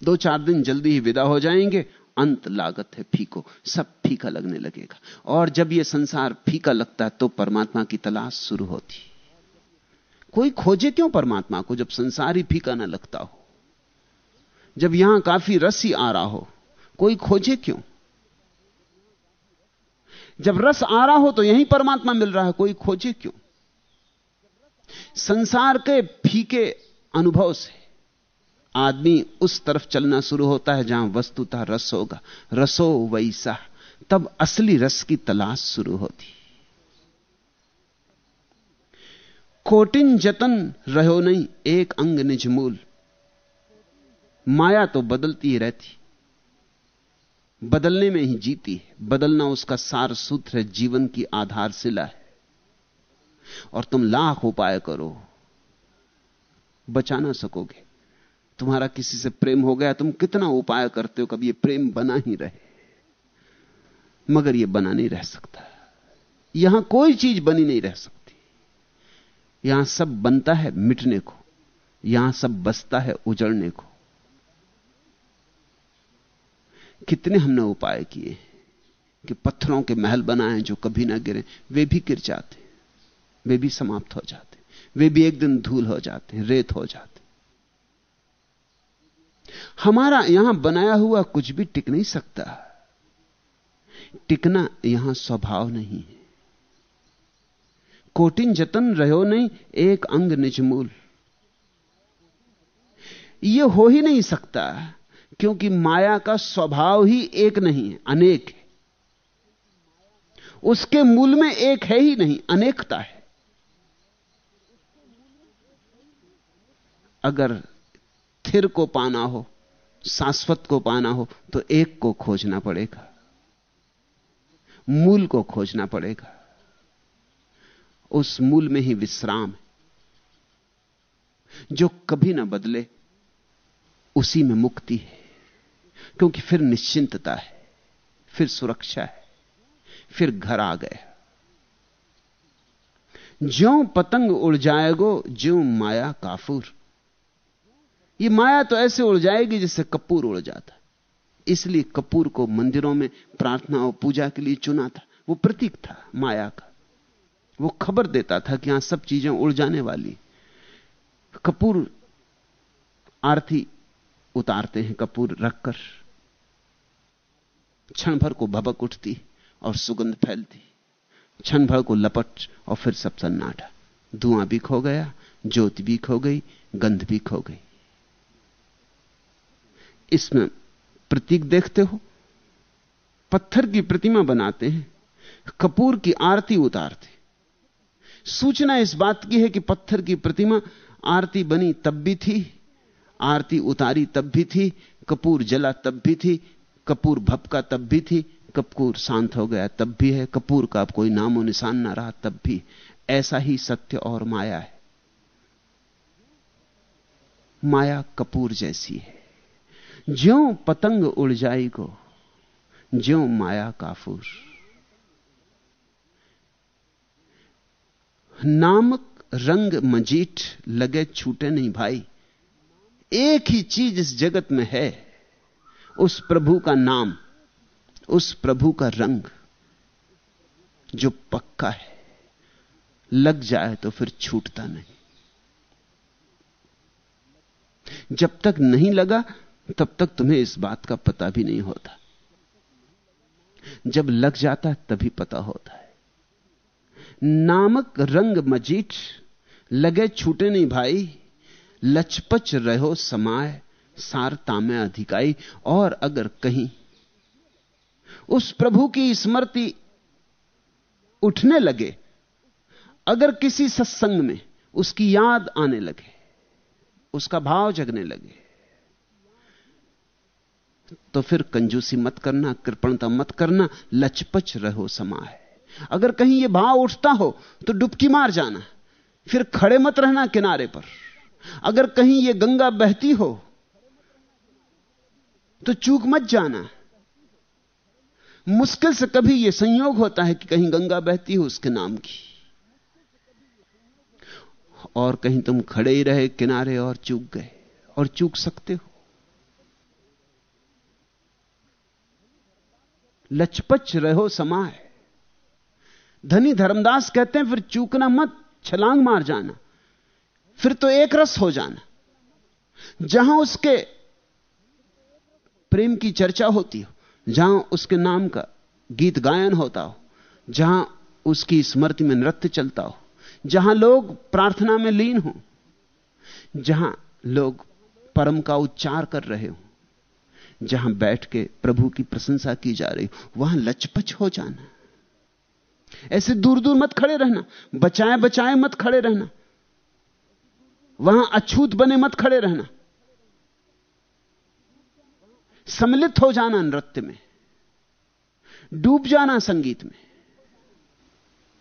दो चार दिन जल्दी ही विदा हो जाएँगे, अंत लागत है फीको, सब फीका लगने लगेगा। और जब यह संसार फीका लगता है तो परमात्मा की तलाश शुरू होती। कोई खोजे क्यों परमात्मा को जब संसार ही फीका ना लगता हो? जब यहाँ काफ़ी रस ही आ रहा हो, कोई खोजे क्यों? जब रस आ रहा हो तो यही परमात्मा मिल रहा है, कोई खोजे क्यों? संसार के फीके अनुभव से आदमी उस तरफ़ चलना शुरू होता है जहाँ वस्तुतः रस होगा। रसो वैसा। तब असली रस की तलाश शुरू होती। कोटिन जतन रहो नहीं, एक अंग निजमूल माया तो बदलती ही रहती। बदलने में ही जीती है। बदलना उसका सार सूत्र है, जीवन की आधारशिला है। और तुम लाख उपाय करो। बचा ना सकोगे। तुम्हारा किसी से प्रेम हो गया, तुम कितना उपाय करते हो, कभी ये प्रेम बना ही रहे। मगर ये बना नहीं रह सकता। यहाँ कोई चीज़ बनी नहीं रह सकती। यहाँ सब बनता है मिटने को। यहाँ सब बसता है उजड़ने को। कितने हमने उपाय किए कि पत्थरों के महल बनाए जो कभी ना गिरे, वे भी गिर जाते वे भी समाप्त हो जाते वे भी एक दिन धूल हो जाते रेत हो जाते हमारा यहाँ बनाया हुआ कुछ भी टिक नहीं सकता। टिकना यहाँ स्वभाव नहीं है। कोटिन जतन रहो नहीं, एक अंग निजमूल। यह हो ही नहीं सकता। क्योंकि माया का स्वभाव ही एक नहीं है, अनेक है। उसके मूल में एक है ही नहीं, अनेकता है। अगर थिर को पाना हो, शाश्वत को पाना हो तो एक को खोजना पड़ेगा। मूल को खोजना पड़ेगा। उस मूल में ही विश्राम है। जो कभी ना बदले उसी में मुक्ति है। क्योंकि फिर निश्चिंतता है, फिर सुरक्षा है, फिर घर आ गए ज्यो पतंग उड़ जाएगो, ज्यो माया काफूर। ये माया तो ऐसे उड़ जाएगी जैसे कपूर उड़ जाता। इसलिए कपूर को मंदिरों में प्रार्थना और पूजा के लिए चुना था। वो प्रतीक था माया का। वो खबर देता था कि यहाँ सब चीज़ें उड़ जाने वाली। कपूर आरती उतारते हैं कपूर रखकर। क्षण भर को भबक उठती और सुगंध फैलती। क्षण भर को लपट और फिर सब सन्नाटा। धुआँ भी खो गया, ज्योति भी खो गई, गंध भी खो गई। इसमें प्रतीक देखते हो? पत्थर की प्रतिमा बनाते हैं, कपूर की आरती उतारते। सूचना इस बात की है कि पत्थर की प्रतिमा आरती बनी तब भी थी आरती उतारी तब भी थी, कपूर जला तब भी थी, कपूर भपका तब भी थी, कपूर शांत हो गया तब भी है, कपूर का अब कोई नामो निशान ना रहा तब भी। ऐसा ही सत्य और माया है। माया कपूर जैसी है। ज्यो पतंग उड़ जाई को, ज्यो माया काफूर। नामक रंग मजीठ लगे छूटे नहीं भाई। एक ही चीज़ इस जगत में है, उस प्रभु का नाम, उस प्रभु का रंग, जो पक्का है। लग जाए तो फिर छूटता नहीं। जब तक नहीं लगा, तब तक तुम्हें इस बात का पता भी नहीं होता। जब लग जाता है, तभी पता होता है। नामक रंग मजीठ, लगे छूटे नहीं भाई लचपच रहो समाय सारता में अधिकाई, और अगर कहीं उस प्रभु की स्मृति उठने लगे, अगर किसी सत्संग में उसकी याद आने लगे, उसका भाव जगने लगे तो फिर कंजूसी मत करना, कृपणता मत करना, लचपच रहो समाय। अगर कहीं यह भाव उठता हो तो डुबकी मार जाना, फिर खड़े मत रहना किनारे पर। अगर कहीं यह गंगा बहती हो तो चूक मत जाना। मुश्किल से कभी यह संयोग होता है कि कहीं गंगा बहती हो उसके नाम की। और कहीं तुम खड़े ही रहे, किनारे और चूक गए, और चूक सकते हो। लचपच रहो समाय। धनी धर्मदास कहते हैं, फिर चूकना मत, छलांग मार जाना। फिर तो एक रस हो जाना। जहाँ उसके प्रेम की चर्चा होती हो, जहाँ उसके नाम का गीत गायन होता हो, जहाँ उसकी स्मृति में नृत्य चलता हो, जहाँ लोग प्रार्थना में लीन हो, जहाँ लोग परम का उच्चार कर रहे हो, जहाँ बैठ के प्रभु की प्रशंसा की जा रही हो, वहाँ लचपच हो जाना। ऐसे दूर दूर मत खड़े रहना बचाए बचाए मत खड़े रहना। वहाँ अछूत बने मत खड़े रहना। सम्मिलित हो जाना नृत्य में। डूब जाना संगीत में।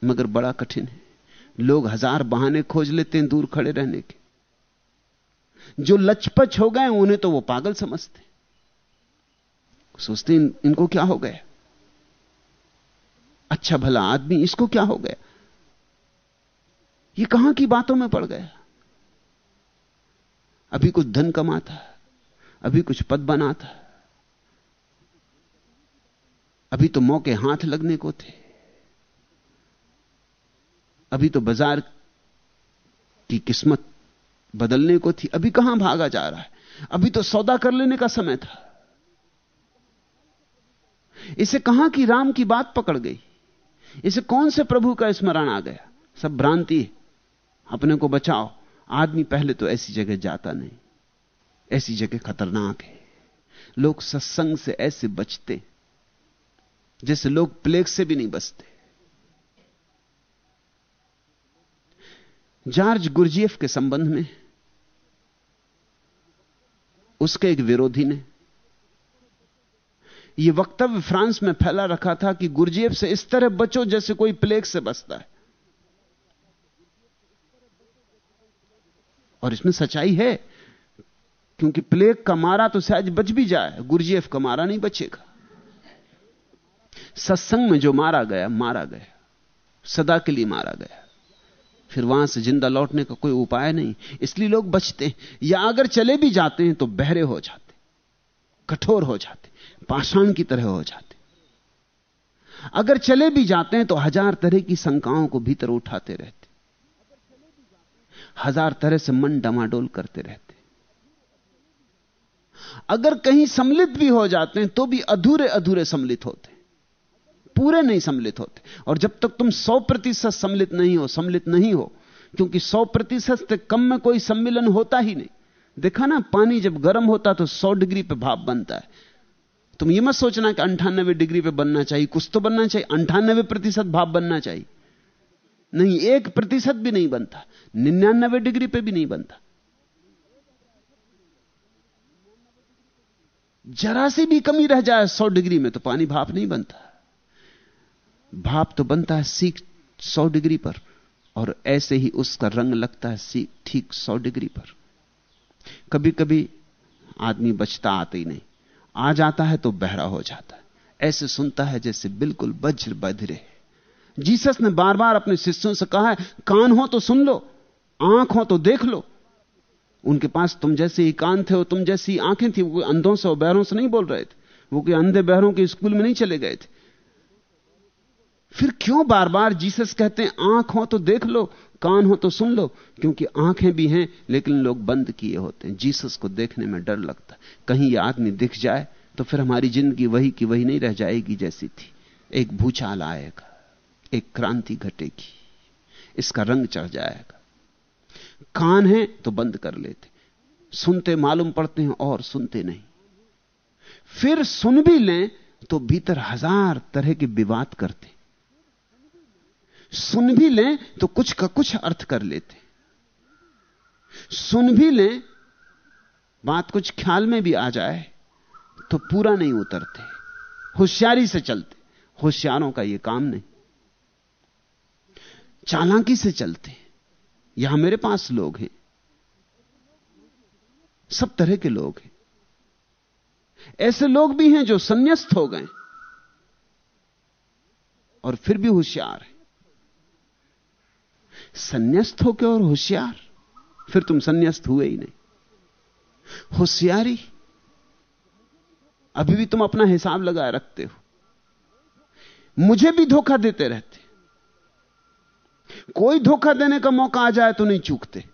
मगर बड़ा कठिन है। लोग हज़ार बहाने खोज लेते हैं दूर खड़े रहने के। जो लचपच हो गए उन्हें तो वो पागल समझते सोचते इन, इनको क्या हो गया? अच्छा भला आदमी इसको क्या हो गया? ये कहाँ की बातों में पड़ गया? अभी कुछ धन कमाता अभी कुछ पद बना था अभी तो मौके हाथ लगने को थे। अभी तो बाज़ार की किस्मत बदलने को थी। अभी कहाँ भागा जा रहा है? अभी तो सौदा कर लेने का समय था। इसे कहाँ की राम की बात पकड़ गई? इसे कौन से प्रभु का स्मरण आ गया? सब भ्रांति अपने को बचाओ। आदमी पहले तो ऐसी जगह जाता नहीं। ऐसी जगह खतरनाक है। लोग सत्संग से ऐसे बचते जैसे लोग प्लेग से भी नहीं बचते। जॉर्ज गुरजीएफ के संबंध में उसके एक विरोधी ने यह वक्तव्य फ्रांस में फैला रखा था कि गुरजीएफ से इस तरह बचो जैसे कोई प्लेग से बचता है। और इसमें सच्चाई है। क्योंकि प्लेग का मारा तो शायद बच भी जाए, गुरजीएफ का मारा नहीं बचेगा। सत्संग में जो मारा गया मारा गया। सदा के लिए मारा गया। फिर वहाँ से ज़िंदा लौटने का कोई उपाय नहीं। इसलिए लोग बचते हैं। या अगर चले भी जाते हैं तो बहरे हो जाते कठोर हो जाते पाषाण की तरह हो जाते अगर चले भी जाते हैं तो हज़ार तरह की शंकाओं को भीतर उठाते रहते हज़ार तरह से मन डमाडोल करते रहते। अगर कहीं सम्मिलित भी हो जाते हैं तो भी अधूरे अधूरे सम्मिलित होते पूरे नहीं सम्मिलित होते। और जब तक तुम सौ प्रतिशत सम्मिलित नहीं हो, सम्मिलित नहीं हो, क्योंकि सौ प्रतिशत से कम में कोई सम्मिलन होता ही नहीं। देखा ना, पानी जब गर्म होता तो सौ डिग्री पे भाप बनता है। तुम ये मत सोचना कि अंठानबे डिग्री पे बनना चाहिए, कुछ तो बनना चाहिए, अंठानबे प्रतिशत भाप बनना चाहिए। नहीं, एक प्रतिशत भी नहीं बनता। निन्यानबे डिग्री पे भी नहीं बनता। जरा सी भी कमी रह जाए सौ डिग्री में तो पानी भाप नहीं बनता। भाप तो बनता है सीख सौ डिग्री पर, और ऐसे ही उसका रंग लगता है सीख ठीक सौ डिग्री पर। कभी कभी आदमी बचता आते ही नहीं। आ जाता है तो बहरा हो जाता है। ऐसे सुनता है जैसे बिल्कुल वज्र बधरे जीसस ने बार बार अपने शिष्यों से कहा है, कान हो तो सुन लो, आँख हो तो देख लो। उनके पास तुम जैसे ही कान थे और तुम जैसी आँखें थी, वो अंधों से और बहरों से नहीं बोल रहे थे। वो कोई अंधे बहरों के स्कूल में नहीं चले गए थे। फिर क्यों बार बार जीसस कहते हैं, आँख हो तो देख लो, कान हो तो सुन लो? क्योंकि आँखें भी हैं, लेकिन लोग बंद किए होते हैं। जीसस को देखने में डर लगता कहीं ये आदमी दिख जाए तो फिर हमारी ज़िंदगी वही की वही नहीं रह जाएगी जैसी थी। एक भूचाल आएगा। एक क्रांति घटेगी। इसका रंग चढ़ जाएगा। कान है तो बंद कर लेते। सुनते मालूम पड़ते हैं और सुनते नहीं। फिर सुन भी लें तो भीतर हज़ार तरह के विवाद करते। सुन भी लें तो कुछ का कुछ अर्थ कर लेते। सुन भी लें, बात कुछ ख्याल में भी आ जाए तो पूरा नहीं उतरते। होशियारी से चलते। होशियारों का यह काम नहीं। चालाकी से चलते हैं। यहाँ मेरे पास लोग हैं। सब तरह के लोग हैं। ऐसे लोग भी हैं जो संन्यास्त हो गए और फिर भी होशियार हैं। संन्यास्त होकर और होशियार? फिर तुम संन्यास्त हुए ही नहीं। होशियारी? अभी भी तुम अपना हिसाब लगाए रखते हो। मुझे भी धोखा देते रहते कोई धोखा देने का मौका आ जाए तो नहीं चूकते।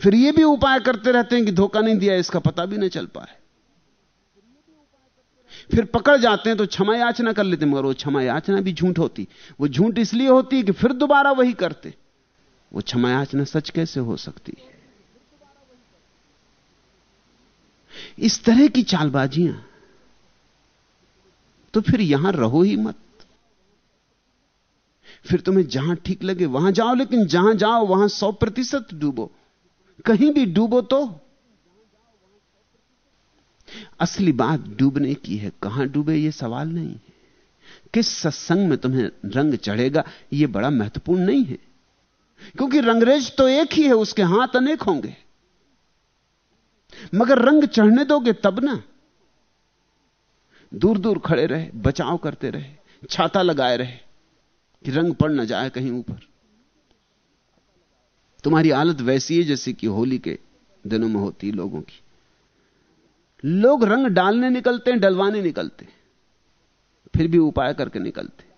फिर यह भी उपाय करते रहते हैं कि धोखा नहीं दिया, इसका पता भी नहीं चल पाए। फिर पकड़ जाते हैं तो क्षमा याचना कर लेते मगर वो क्षमा याचना भी झूठ होती। वो झूठ इसलिए होती कि फिर दोबारा वही करते। वो क्षमा याचना सच कैसे हो सकती? है इस तरह की चालबाजियाँ। तो फिर यहाँ रहो ही मत। फिर तुम्हें जहाँ ठीक लगे वहाँ जाओ, लेकिन जहाँ जाओ, वहाँ सौ प्रतिशत डूबो। कहीं भी डूबो तो। असली बात डूबने की है। कहाँ डूबे यह सवाल नहीं है। किस सत्संग में तुम्हें रंग चढ़ेगा यह बड़ा महत्वपूर्ण नहीं है। क्योंकि रंगरेज तो एक ही है, उसके हाथ अनेक होंगे। मगर रंग चढ़ने दोगे तब ना। दूर दूर खड़े रहे, बचाव करते रहे, छाता लगाए रहे। कि रंग पड़ ना जाए कहीं ऊपर। तुम्हारी हालत वैसी है जैसे कि होली के दिनों में होती लोगों की। लोग रंग डालने निकलते हैं, डलवाने निकलते फिर भी उपाय करके निकलते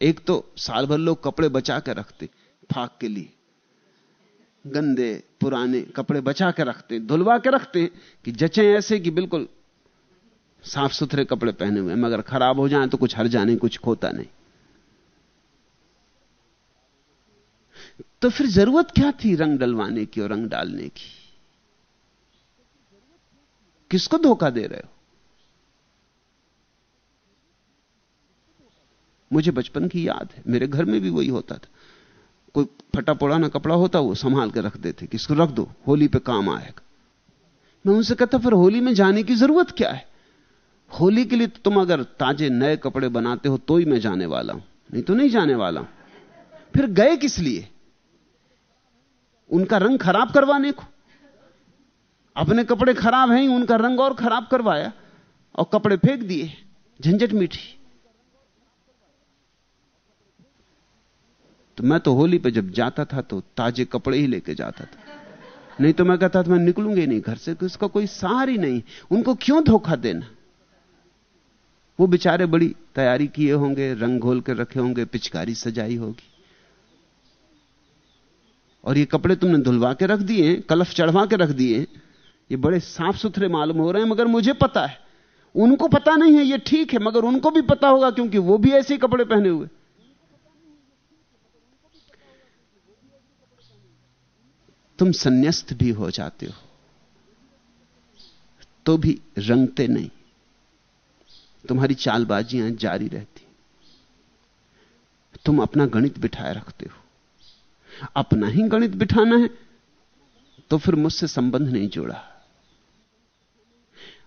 एक तो साल भर लोग कपड़े बचा के रखते फाक के लिए। गंदे, पुराने कपड़े बचा के रखते धुलवा के रखते कि जचे ऐसे कि बिल्कुल साफ़ सुथरे कपड़े पहने हुए मगर खराब हो जाए तो कुछ हर जाने, कुछ खोता नहीं। तो फिर ज़रूरत क्या थी रंग डलवाने की और रंग डालने की? किसको धोखा दे रहे हो? मुझे बचपन की याद है। मेरे घर में भी वही होता था। कोई फटा पुराना कपड़ा होता, वो संभाल के रख देते किसको रख दो, होली पे काम आएगा। मैं उनसे कहता, फिर होली में जाने की ज़रूरत क्या है? होली के लिए तो तुम अगर ताजे नए कपड़े बनाते हो तो ही मैं जाने वाला हूँ। नहीं तो नहीं जाने वाला हूँ। फिर गए किस लिए? उनका रंग खराब करवाने को। अपने कपड़े खराब हैं, उनका रंग और खराब करवाया और कपड़े फेंक दिए, झंझट मीठी। तो मैं तो होली पे जब जाता था तो ताजे कपड़े ही लेके जाता था। नहीं तो मैं कहता था, मैं निकलूँगा नहीं घर से उसका कोई सहार ही नहीं। उनको क्यों धोखा देना? वो बेचारे बड़ी तैयारी किए होंगे, रंग घोल कर रखे होंगे, पिचकारी सजाई होगी। और ये कपड़े तुमने धुलवा के रख दिए कलफ चढ़वा के रख दिए ये बड़े साफ़ सुथरे मालूम हो रहे हैं, मगर मुझे पता है। उनको पता नहीं है, ये ठीक है, मगर उनको भी पता होगा, क्योंकि वो भी ऐसे कपड़े पहने हुए। तुम संन्यास्त भी हो जाते हो तो भी रंगते नहीं। तुम्हारी चालबाजियाँ जारी रहती। तुम अपना गणित बिठाए रखते हो। अपना ही गणित बिठाना है। तो फिर मुझसे संबंध नहीं जोड़ा।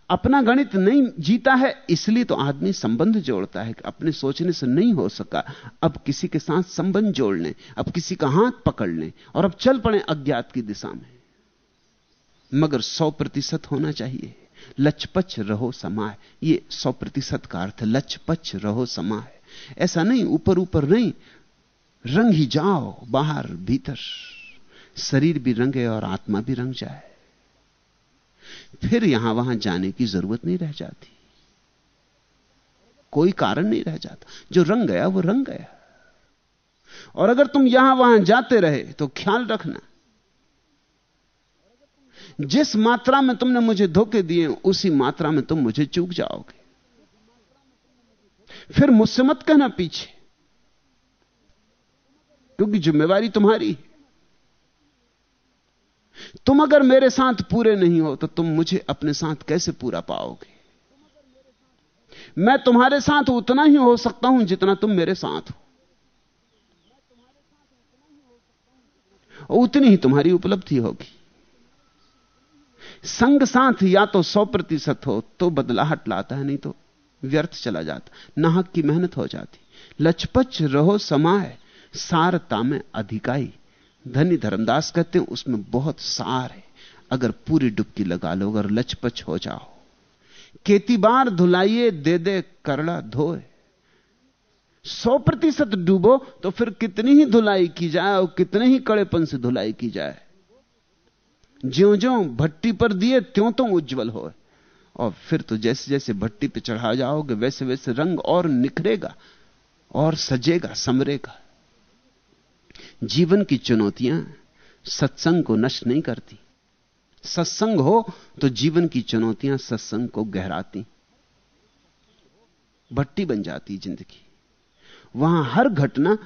अपना गणित नहीं जीता है, इसलिए तो आदमी संबंध जोड़ता है। कि अपने सोचने से नहीं हो सका। अब किसी के साथ संबंध जोड़ लें अब किसी का हाथ पकड़ लें और अब चल पड़े अज्ञात की दिशा में। मगर सौ प्रतिशत होना चाहिए। लचपच रहो समाय। ये सौ प्रतिशत का अर्थ, लचपच रहो समाय। ऐसा नहीं, ऊपर ऊपर नहीं। रंग ही जाओ, बाहर भीतर। शरीर भी रंगे और आत्मा भी रंग जाए। फिर यहाँ वहाँ जाने की ज़रूरत नहीं रह जाती। कोई कारण नहीं रह जाता। जो रंग गया, वो रंग गया। और अगर तुम यहाँ वहाँ जाते रहे तो ख्याल रखना। जिस मात्रा में तुमने मुझे धोखे दिए, उसी मात्रा में तुम मुझे चूक जाओगे। फिर मुझसे मत कहना पीछे। क्योंकि जिम्मेवारी तुम्हारी तुम अगर मेरे साथ पूरे नहीं हो तो तुम मुझे अपने साथ कैसे पूरा पाओगे? मैं तुम्हारे साथ उतना ही हो सकता हूँ जितना तुम मेरे साथ हो। उतनी ही तुम्हारी उपलब्धि होगी। संग साथ या तो सौ प्रतिशत हो तो बदलाहट लाता है, नहीं तो व्यर्थ चला जाता। नाहक की मेहनत हो जाती। लचपच रहो, समाय। सारता में अधिकाई। धनी धर्मदास कहते हैं, उसमें बहुत सार है। अगर पूरी डुबकी लगा लो, अगर लचपच हो जाओ। खेती बार धुलाइए, दे दे करड़ा धोए। सौ प्रतिशत डूबो तो फिर कितनी ही धुलाई की जाए और कितने ही कड़ेपन से धुलाई की जाए। ज्यो ज्यो भट्टी पर दिए त्यों तो उज्जवल हो। और फिर तो जैसे जैसे भट्टी पर चढ़ा जाओगे वैसे वैसे रंग और निखरेगा और सजेगा, समरेगा। जीवन की चुनौतियाँ सत्संग को नष्ट नहीं करती। सत्संग हो तो जीवन की चुनौतियाँ सत्संग को गहराती। भट्टी बन जाती ज़िंदगी। वहाँ हर घटना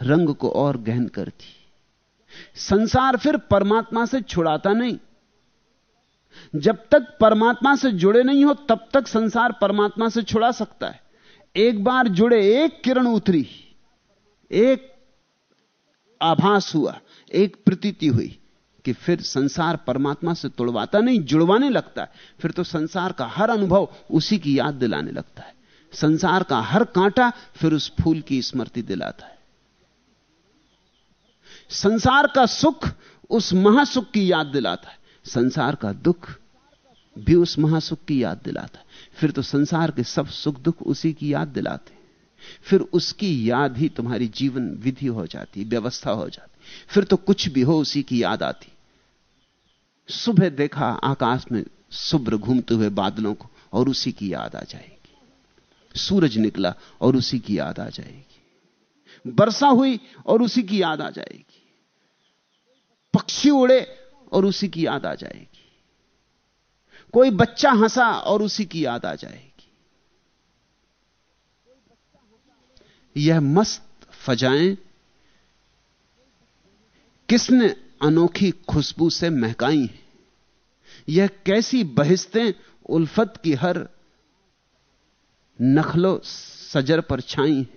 रंग को और गहन करती। संसार फिर परमात्मा से छुड़ाता नहीं। जब तक परमात्मा से जुड़े नहीं हो, तब तक संसार परमात्मा से छुड़ा सकता है। एक बार जुड़े, एक किरण उतरी। एक आभास हुआ, एक प्रतीति हुई कि फिर संसार परमात्मा से तोड़वाता नहीं, जुड़वाने लगता है। फिर तो संसार का हर अनुभव उसी की याद दिलाने लगता है। संसार का हर कांटा फिर उस फूल की स्मृति दिलाता है। संसार का सुख उस महासुख की याद दिलाता है। संसार का दुख भी उस महासुख की याद दिलाता है। फिर तो संसार के सब सुख दुख उसी की याद दिलाते फिर उसकी याद ही तुम्हारी जीवन विधि हो जाती, व्यवस्था हो जाती। फिर तो कुछ भी हो, उसी की याद आती। सुबह देखा, आकाश में शुभ्र घूमते हुए बादलों को, और उसी की याद आ जाएगी। सूरज निकला, और उसी की याद आ जाएगी। वर्षा हुई, और उसी की याद आ जाएगी। पक्षी उड़े, और उसी की याद आ जाएगी। कोई बच्चा हंसा, और उसी की याद आ जाएगी। यह मस्त फजाएँ किसने अनोखी खुशबू से महकाई हैं? यह कैसी बहिस्तें उल्फत की हर नखलो सजर पर छाई हैं?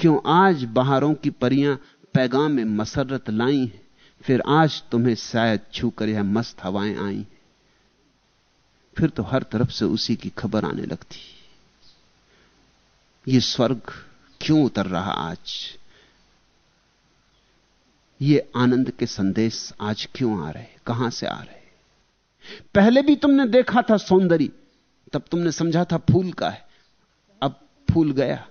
क्यों आज बहारों की परियाँ पैगाम में मसरत लाई हैं? फिर आज तुम्हें शायद छूकर यह मस्त हवाएँ आई फिर तो हर तरफ़ से उसी की खबर आने लगती ये स्वर्ग क्यों उतर रहा आज? ये आनंद के संदेश आज क्यों आ रहे? कहाँ से आ रहे? पहले भी तुमने देखा था सौंदर्य, तब तुमने समझा था फूल का है। अब फूल गया,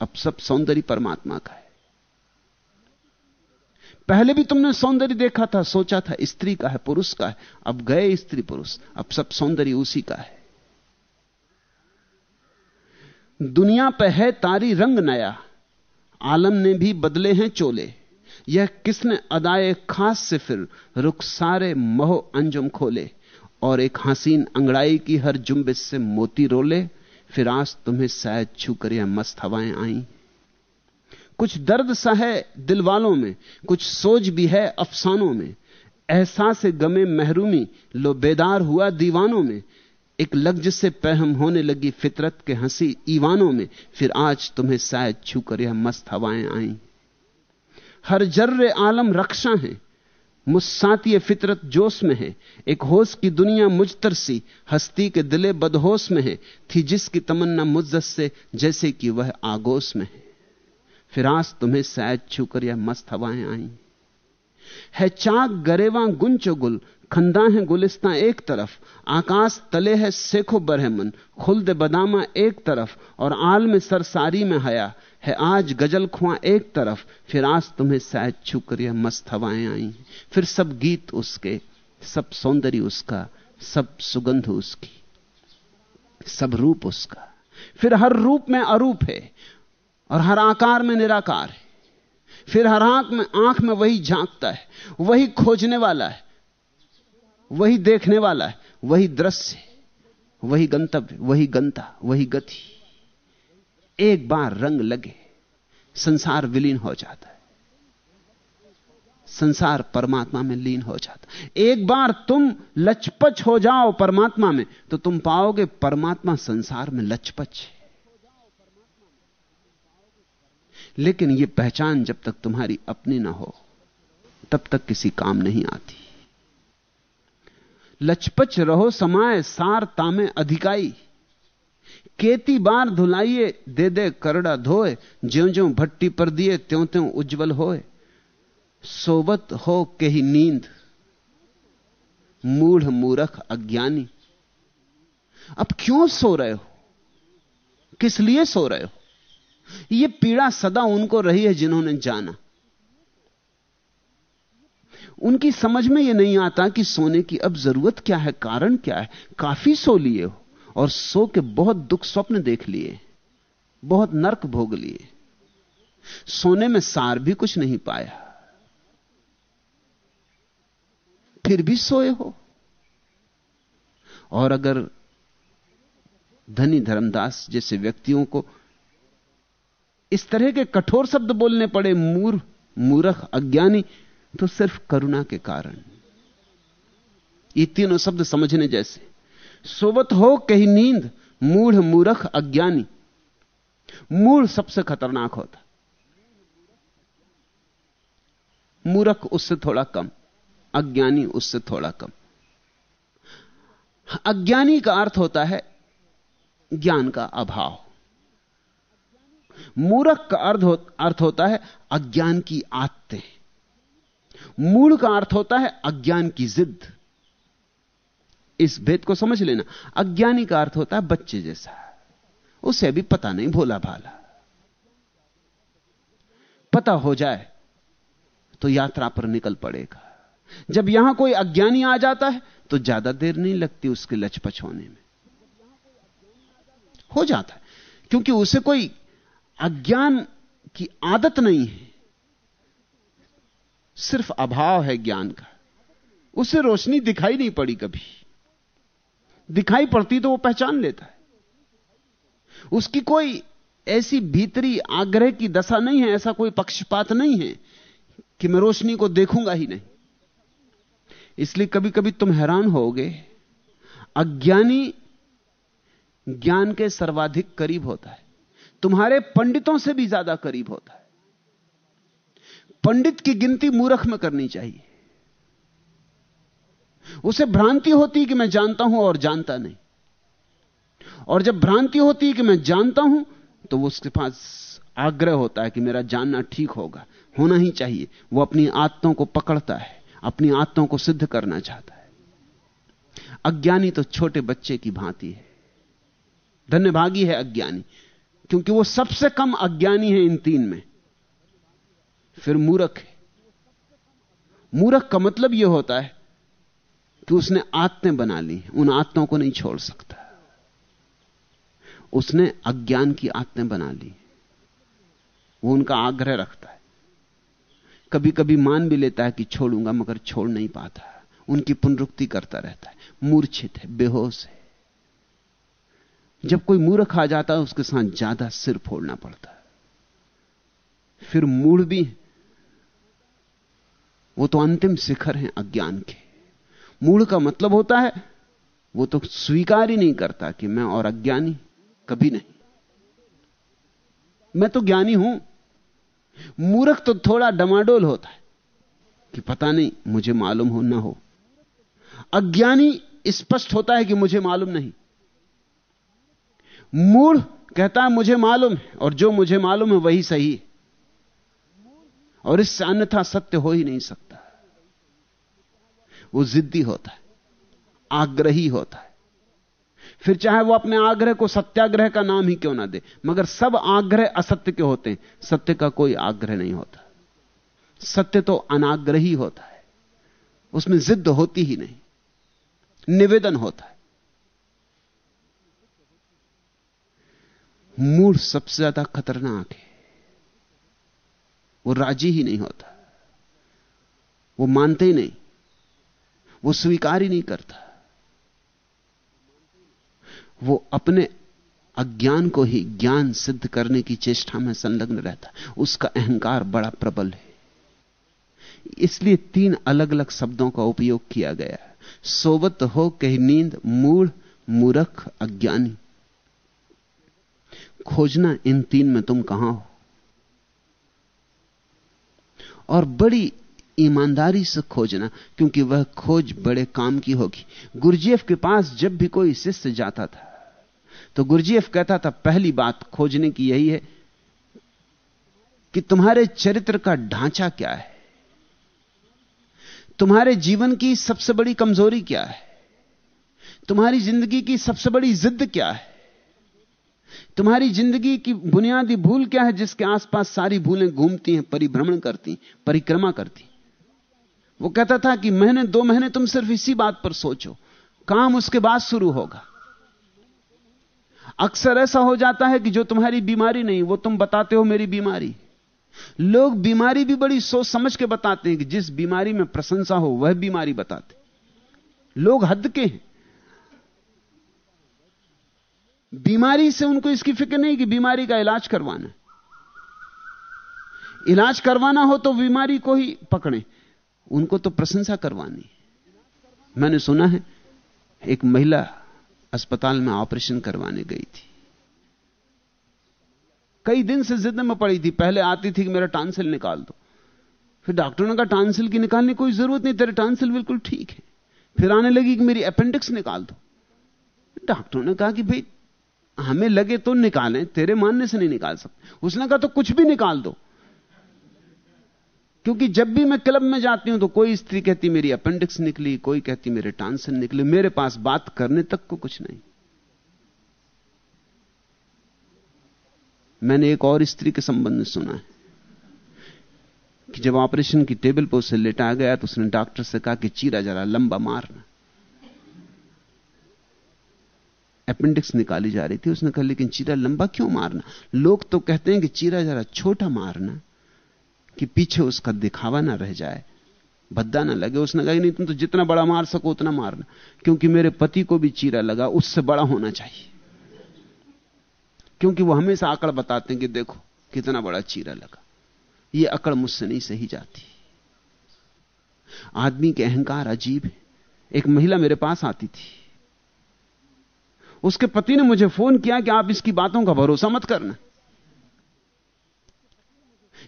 अब सब सौंदर्य परमात्मा का है। पहले भी तुमने सौंदर्य देखा था, सोचा था स्त्री का है, पुरुष का है। अब गए स्त्री पुरुष, अब सब सौंदर्य उसी का है। दुनिया पे है तारी रंग नया। आलम ने भी बदले हैं चोले। यह किसने अदाए खास से फिर रुख सारे महो अंजुम खोले? और एक हसीन अंगड़ाई की हर जुम्बिस से मोती रोले? फिर आज तुम्हें शायद छू कर यह मस्त हवाएँ आई। कुछ दर्द सा है दिल वालों में, कुछ सोच भी है अफसानों में। एहसास गमे महरूमी, लो बेदार हुआ दीवानों में। एक लग्ज से पहम होने लगी फितरत के हँसी ईवानों में, फिर आज तुम्हें शायद छूकर यह मस्त हवाएँ आई। हर जर्रे आलम रक्षा है, मुस्साती फितरत जोश में है। एक होश की दुनिया मुजतर सी, हस्ती के दिले बदहोश में है। थी जिसकी तमन्ना मुज्जत से, जैसे कि वह आगोश में है। फिर आज तुम्हें शायद छूकर यह मस्त हवाएँ आई। है चाक गरेवा गुंचो गुल खंदा है गुलिस्ता एक तरफ़, आकाश तले है सेखो बरहमन खुलद बदामा एक तरफ़, और आल में सरसारी में हया है आज गज़ल खुआ एक तरफ़, फिर आज तुम्हें शायद छुकर यह मस्त हवाएँ आई। फिर सब गीत उसके, सब सौंदर्य उसका, सब सुगंध उसकी, सब रूप उसका। फिर हर रूप में अरूप है, और हर आकार में निराकार है। फिर हर आँख में आँख में वही झांकता है, वही खोजने वाला है वही देखने वाला है, वही दृश्य वही गंतव्य, वही गंता, वही गति। एक बार रंग लगे, संसार विलीन हो जाता है। संसार परमात्मा में लीन हो जाता एक बार तुम लचपच हो जाओ परमात्मा में तो तुम पाओगे परमात्मा संसार में लचपच है। लेकिन यह पहचान जब तक तुम्हारी अपनी ना हो, तब तक किसी काम नहीं आती। लचपच रहो समाय सार तामे अधिकाई। केती बार धुलाइए, दे दे करड़ा धोए ज्यो ज्यो भट्टी पर दिए त्यों त्यों उज्जवल होए। सोबत हो के ही नींद, मूढ़ मूरख अज्ञानी। अब क्यों सो रहे हो? किस लिए सो रहे हो? यह पीड़ा सदा उनको रही है जिन्होंने जाना। उनकी समझ में यह नहीं आता कि सोने की अब ज़रूरत क्या है, कारण क्या है। काफ़ी सो लिए हो और सो के बहुत दुख स्वप्न देख लिए, बहुत नरक भोग लिए। सोने में सार भी कुछ नहीं पाया। फिर भी सोए हो। और अगर धनी धर्मदास जैसे व्यक्तियों को इस तरह के कठोर शब्द बोलने पड़े मूर मूर्ख, अज्ञानी तो सिर्फ़ करुणा के कारण। ये तीनों शब्द समझने जैसे। सोबत हो कहीं नींद मूढ़ मूरख अज्ञानी। मूढ़ सबसे खतरनाक होता। मूरख उससे थोड़ा कम अज्ञानी उससे थोड़ा कम। अज्ञानी का अर्थ होता है ज्ञान का अभाव। मूरख का अर्थ हो, अर्थ होता है अज्ञान की आत्ते मूल का अर्थ होता है अज्ञान की जिद। इस भेद को समझ लेना। अज्ञानी का अर्थ होता है बच्चे जैसा। उसे भी पता नहीं, भोला भाला। पता हो जाए तो यात्रा पर निकल पड़ेगा। जब यहाँ कोई अज्ञानी आ जाता है तो ज़्यादा देर नहीं लगती उसके लचपच होने में। हो जाता है। क्योंकि उसे कोई अज्ञान की आदत नहीं है। सिर्फ़ अभाव है ज्ञान का। उसे रोशनी दिखाई नहीं पड़ी कभी। दिखाई पड़ती तो वो पहचान लेता है। उसकी कोई ऐसी भीतरी आग्रह की दशा नहीं है, ऐसा कोई पक्षपात नहीं है कि मैं रोशनी को देखूँगा ही नहीं। इसलिए कभी कभी तुम हैरान होगे। अज्ञानी ज्ञान के सर्वाधिक करीब होता है। तुम्हारे पंडितों से भी ज़्यादा करीब होता है। पंडित की गिनती मूर्ख में करनी चाहिए। उसे भ्रांति होती कि मैं जानता हूँ और जानता नहीं। और जब भ्रांति होती कि मैं जानता हूँ तो वो उसके पास आग्रह होता है कि मेरा जानना ठीक होगा। होना ही चाहिए। वो अपनी आत्तों को पकड़ता है, अपनी आत्तों को सिद्ध करना चाहता है। अज्ञानी तो छोटे बच्चे की भांति है। धन्यभागी है अज्ञानी, क्योंकि वो सबसे कम अज्ञानी है इन तीन में। फिर मूरख है। मूरख का मतलब यह होता है कि उसने आत्तें बना ली उन आत्तों को नहीं छोड़ सकता। उसने अज्ञान की आत्तें बना ली वो उनका आग्रह रखता है। कभी कभी मान भी लेता है कि छोड़ूँगा, मगर छोड़ नहीं पाता। उनकी पुनरुक्ति करता रहता है। मूर्छित है, बेहोश है। जब कोई मूर्ख आ जाता है, उसके साथ ज़्यादा सिर फोड़ना पड़ता है। फिर मूड भी वो तो अंतिम शिखर हैं अज्ञान के। मूड का मतलब होता है, वो तो स्वीकार ही नहीं करता कि मैं और अज्ञानी कभी नहीं। मैं तो ज्ञानी हूँ। मूर्ख तो थोड़ा डमाडोल होता है कि पता नहीं, मुझे मालूम हो ना हो। अज्ञानी स्पष्ट होता है कि मुझे मालूम नहीं। मूढ़ कहता है, मुझे मालूम है, और जो मुझे मालूम है वही सही है। और इससे अन्यथा सत्य हो ही नहीं सकता। वो जिद्दी होता है, आग्रही होता है। फिर चाहे वो अपने आग्रह को सत्याग्रह का नाम ही क्यों ना दे, मगर सब आग्रह असत्य के होते हैं। सत्य का कोई आग्रह नहीं होता। सत्य तो अनाग्रही होता है। उसमें जिद्द होती ही नहीं। निवेदन होता है। मूड सबसे ज़्यादा खतरनाक है। वो राज़ी ही नहीं होता। वो मानते ही नहीं। वो स्वीकार ही नहीं करता। वो अपने अज्ञान को ही ज्ञान सिद्ध करने की चेष्टा में संलग्न रहता उसका अहंकार बड़ा प्रबल है। इसलिए तीन अलग अलग शब्दों का उपयोग किया गया है। सोबत हो कही नींद, मूढ़, मूरख, अज्ञानी। खोजना इन तीन में तुम कहाँ हो? और बड़ी ईमानदारी से खोजना, क्योंकि वह खोज बड़े काम की होगी। गुरुजीएफ के पास जब भी कोई शिष्य जाता था तो गुरुजीएफ कहता था, पहली बात खोजने की यही है कि तुम्हारे चरित्र का ढांचा क्या है? तुम्हारे जीवन की सबसे बड़ी कमज़ोरी क्या है? तुम्हारी ज़िंदगी की सबसे बड़ी जिद क्या है? तुम्हारी ज़िंदगी की बुनियादी भूल क्या है, जिसके आसपास सारी भूलें घूमती हैं, परिभ्रमण करती परिक्रमा करती वो कहता था कि महीने, दो महीने तुम सिर्फ़ इसी बात पर सोचो। काम उसके बाद शुरू होगा। अक्सर ऐसा हो जाता है कि जो तुम्हारी बीमारी नहीं, वो तुम बताते हो मेरी बीमारी। लोग बीमारी भी बड़ी सोच समझ के बताते हैं कि जिस बीमारी में प्रशंसा हो, वह बीमारी बताते। लोग हद के हैं। बीमारी से उनको इसकी फ़िक्र नहीं कि बीमारी का इलाज करवाना। इलाज करवाना हो तो बीमारी को ही पकड़े। उनको तो प्रशंसा करवानी। मैंने सुना है, एक महिला अस्पताल में ऑपरेशन करवाने गई थी। कई दिन से जिद में पड़ी थी, पहले आती थी कि मेरा टांसिल निकाल दो। फिर डॉक्टरों ने कहा, टांसिल की निकालने कोई ज़रूरत नहीं, तेरे टांसिल बिल्कुल ठीक है। फिर आने लगी कि मेरी अपेंडिक्स निकाल दो। डॉक्टरों ने कहा कि भाई, हमें लगे तो निकालें, तेरे मानने से नहीं निकाल सकते। उसने कहा तो कुछ भी निकाल दो। क्योंकि जब भी मैं क्लब में जाती हूँ तो कोई स्त्री कहती, मेरी अपेंडिक्स निकली, कोई कहती, मेरे टांसन निकले, मेरे पास बात करने तक को कुछ नहीं। मैंने एक और स्त्री के संबंध में सुना है कि जब ऑपरेशन की टेबल पर उसे लेटा गया तो उसने डॉक्टर से कहा कि, चीरा जरा, लंबा मारना। अपेंडिक्स निकाली जा रही थी, उसने कहा, लेकिन चीरा लंबा क्यों मारना? लोग तो कहते हैं कि, चीरा जरा छोटा मारना। कि पीछे उसका दिखावा ना रह जाए, भद्दा ना लगे। उसने कहा नहीं, तुम तो जितना बड़ा मार सको उतना मारना, क्योंकि मेरे पति को भी चीरा लगा, उससे बड़ा होना चाहिए। क्योंकि वो हमेशा आकड़ बताते हैं कि देखो, कितना बड़ा चीरा लगा। ये अकड़ मुझसे नहीं सही जाती। आदमी के अहंकार अजीब है। एक महिला मेरे पास आती थी। उसके पति ने मुझे फ़ोन किया कि आप इसकी बातों का भरोसा मत करना।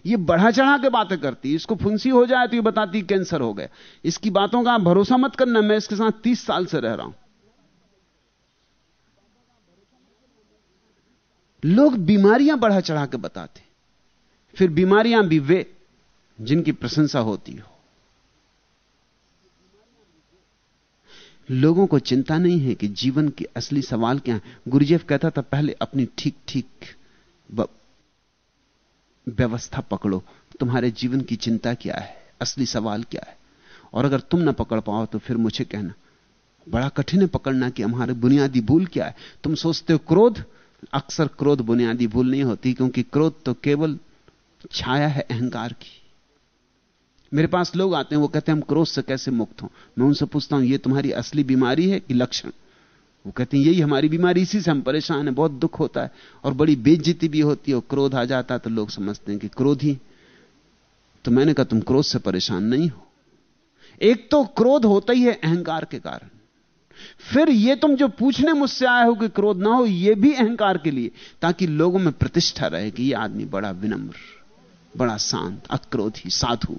ये बढ़ा चढ़ा के बातें करती इसको फुंसी हो जाए तो ये बताती कैंसर हो गया इसकी बातों का भरोसा मत करना, मैं इसके साथ तीस साल से रह रहा हूँ। लोग बीमारियाँ बढ़ा चढ़ा के बताते फिर बीमारियाँ भी वे जिनकी प्रशंसा होती हो। लोगों को चिंता नहीं है कि जीवन के असली सवाल क्या है? गुरुजेफ कहता था, पहले अपनी ठीक ठीक व्यवस्था पकड़ो तुम्हारे जीवन की चिंता क्या है? असली सवाल क्या है? और अगर तुम ना पकड़ पाओ तो फिर मुझे कहना। बड़ा कठिन है पकड़ना कि हमारे बुनियादी भूल क्या है? तुम सोचते हो क्रोध? अक्सर क्रोध बुनियादी भूल नहीं होती, क्योंकि क्रोध तो केवल छाया है अहंकार की। मेरे पास लोग आते हैं, वो कहते हैं, हम क्रोध से कैसे मुक्त हो? मैं उनसे पूछता हूँ, ये तुम्हारी असली बीमारी है कि लक्षण? वो कहते हैं, यही हमारी बीमारी, इसी से हम परेशान हैं, बहुत दुख होता है और बड़ी बेइज्जती भी होती है, और क्रोध आ जाता है तो लोग समझते हैं कि क्रोध। तो मैंने कहा, तुम क्रोध से परेशान नहीं हो। एक तो क्रोध होता ही है अहंकार के कारण। फिर यह तुम जो पूछने मुझसे आए हो कि क्रोध ना हो यह भी अहंकार के लिए, ताकि लोगों में प्रतिष्ठा रहे कि यह आदमी बड़ा विनम्र, बड़ा शांत, अक्रोधी, साधु।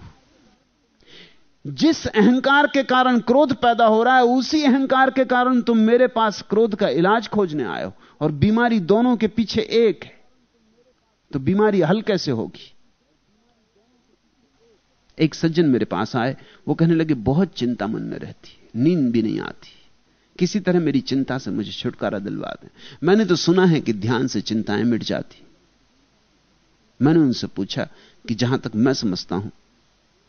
जिस अहंकार के कारण क्रोध पैदा हो रहा है, उसी अहंकार के कारण तुम मेरे पास क्रोध का इलाज खोजने आए हो। और बीमारी दोनों के पीछे एक है। तो बीमारी हल कैसे होगी? एक सज्जन मेरे पास आए, वो कहने लगे, बहुत चिंता मन में रहती नींद भी नहीं आती। किसी तरह मेरी चिंता से मुझे छुटकारा दिलवा दें। मैंने तो सुना है कि ध्यान से चिंताएँ मिट जाती मैंने उनसे पूछा कि, जहाँ तक मैं समझता हूँ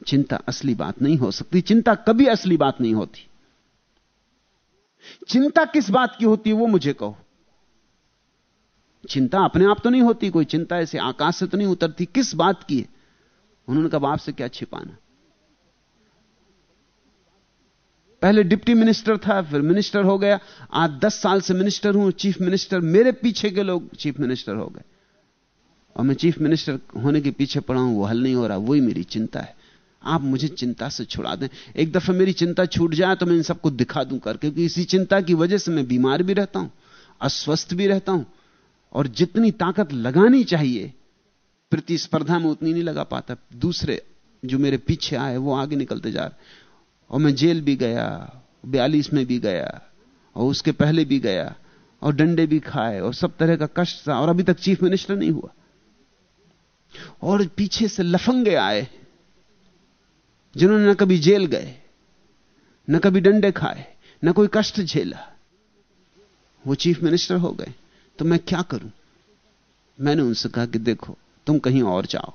चिंता असली बात नहीं हो सकती। चिंता कभी असली बात नहीं होती। चिंता किस बात की होती है वो मुझे कहो। चिंता अपने आप तो नहीं होती, कोई चिंता ऐसे आकाश से तो नहीं उतरती। किस बात की है? उन्होंने कहा आपसे क्या छिपाना? पहले डिप्टी मिनिस्टर था, फिर मिनिस्टर हो गया। आज दस साल से मिनिस्टर हूँ, चीफ मिनिस्टर। मेरे पीछे के लोग चीफ मिनिस्टर हो गए। और मैं चीफ मिनिस्टर होने के पीछे पड़ा हूँ, वो हल नहीं हो रहा, वही मेरी चिंता है। आप मुझे चिंता से छुड़ा दें। एक दफ़ा मेरी चिंता छूट जाए तो मैं इन सबको दिखा दूँ कर क्योंकि इसी चिंता की वजह से मैं बीमार भी रहता हूँ, अस्वस्थ भी रहता हूँ, और जितनी ताकत लगानी चाहिए, प्रतिस्पर्धा में उतनी नहीं लगा पाता। दूसरे जो मेरे पीछे आए, वो आगे निकलते जा रहे और मैं जेल भी गया, बयालीस में भी गया, और उसके पहले भी गया, और डंडे भी खाए, और सब तरह का कष्ट था, और अभी तक चीफ मिनिस्टर नहीं हुआ। और पीछे से लफंगे आए। जिन्होंने न कभी जेल गए, न कभी डंडे खाए, न कोई कष्ट झेला। वो चीफ मिनिस्टर हो गए। तो मैं क्या करूँ? मैंने उनसे कहा कि देखो, तुम कहीं और जाओ।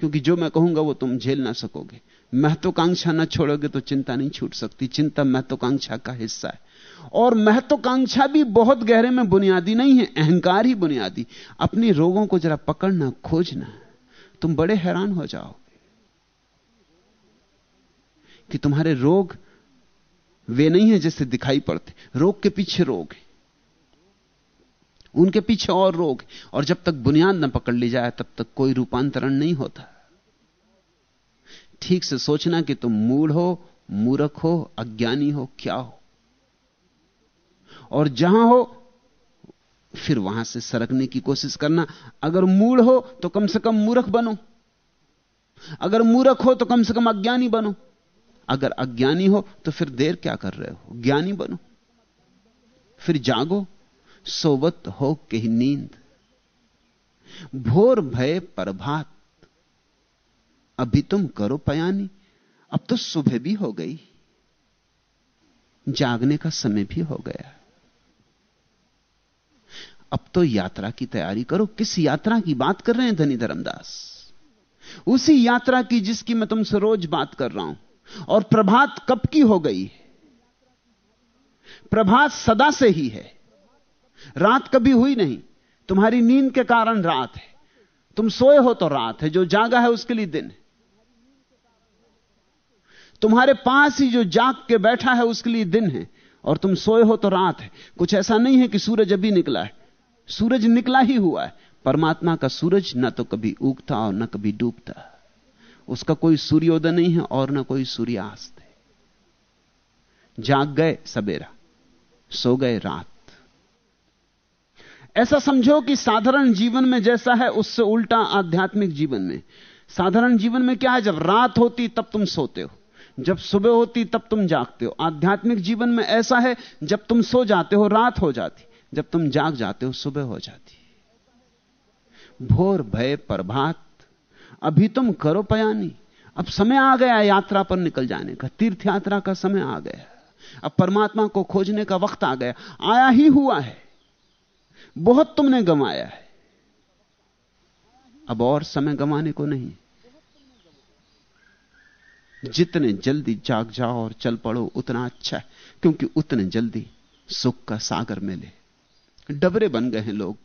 क्योंकि जो मैं कहूँगा वो तुम झेल ना सकोगे। महत्वाकांक्षा ना छोड़ोगे तो चिंता नहीं छूट सकती। चिंता महत्वाकांक्षा का हिस्सा है। और महत्वाकांक्षा भी बहुत गहरे में बुनियादी नहीं है, अहंकार ही बुनियादी। अपने रोगों को जरा पकड़ना, खोजना। तुम बड़े हैरान हो जाओ। कि तुम्हारे रोग वे नहीं है जैसे दिखाई पड़ते। रोग के पीछे रोग है। उनके पीछे और रोग है। और जब तक बुनियाद न पकड़ ली जाए, तब तक कोई रूपांतरण नहीं होता। ठीक से सोचना कि तुम मूड हो, मूर्ख हो, अज्ञानी हो, क्या हो। और जहाँ हो, फिर वहाँ से सरकने की कोशिश करना। अगर मूड हो तो कम से कम मूर्ख बनो। अगर मूर्ख हो तो कम से कम अज्ञानी बनो। अगर अज्ञानी हो तो फिर देर क्या कर रहे हो? ज्ञानी बनो। फिर जागो। सोबत हो के नींद। भोर भय प्रभात। अभी तुम करो पयानी। अब तो सुबह भी हो गई। जागने का समय भी हो गया। अब तो यात्रा की तैयारी करो। किस यात्रा की बात कर रहे हैं धनी धर्मदास? उसी यात्रा की जिसकी मैं तुमसे रोज बात कर रहा हूँ। और प्रभात कब की हो गई? प्रभात सदा से ही है। रात कभी हुई नहीं। तुम्हारी नींद के कारण रात है। तुम सोए हो तो रात है, जो जागा है उसके लिए दिन है। तुम्हारे पास ही जो जाग के बैठा है उसके लिए दिन है, और तुम सोए हो तो रात है। कुछ ऐसा नहीं है कि सूरज अभी निकला है। सूरज निकला ही हुआ है। परमात्मा का सूरज ना तो कभी उगता और ना कभी डूबता। उसका कोई सूर्योदय नहीं है और ना कोई सूर्यास्त है। जाग गए सवेरा, सो गए रात। ऐसा समझो कि साधारण जीवन में जैसा है, उससे उल्टा आध्यात्मिक जीवन में। साधारण जीवन में क्या है, जब रात होती तब तुम सोते हो, जब सुबह होती तब तुम जागते हो। आध्यात्मिक जीवन में ऐसा है, जब तुम सो जाते हो, रात हो जाती, जब तुम जाग जाते हो, सुबह हो जाती। भोर भय प्रभात अभी तुम करो पयानी। अब समय आ गया यात्रा पर निकल जाने का। तीर्थ यात्रा का समय आ गया अब परमात्मा को खोजने का वक्त आ गया आया ही हुआ है। बहुत तुमने गंवाया है। अब और समय गंवाने को नहीं। जितने जल्दी जाग जाओ और चल पड़ो, उतना अच्छा है। क्योंकि उतने जल्दी सुख का सागर मिले। डबरे बन गए हैं लोग।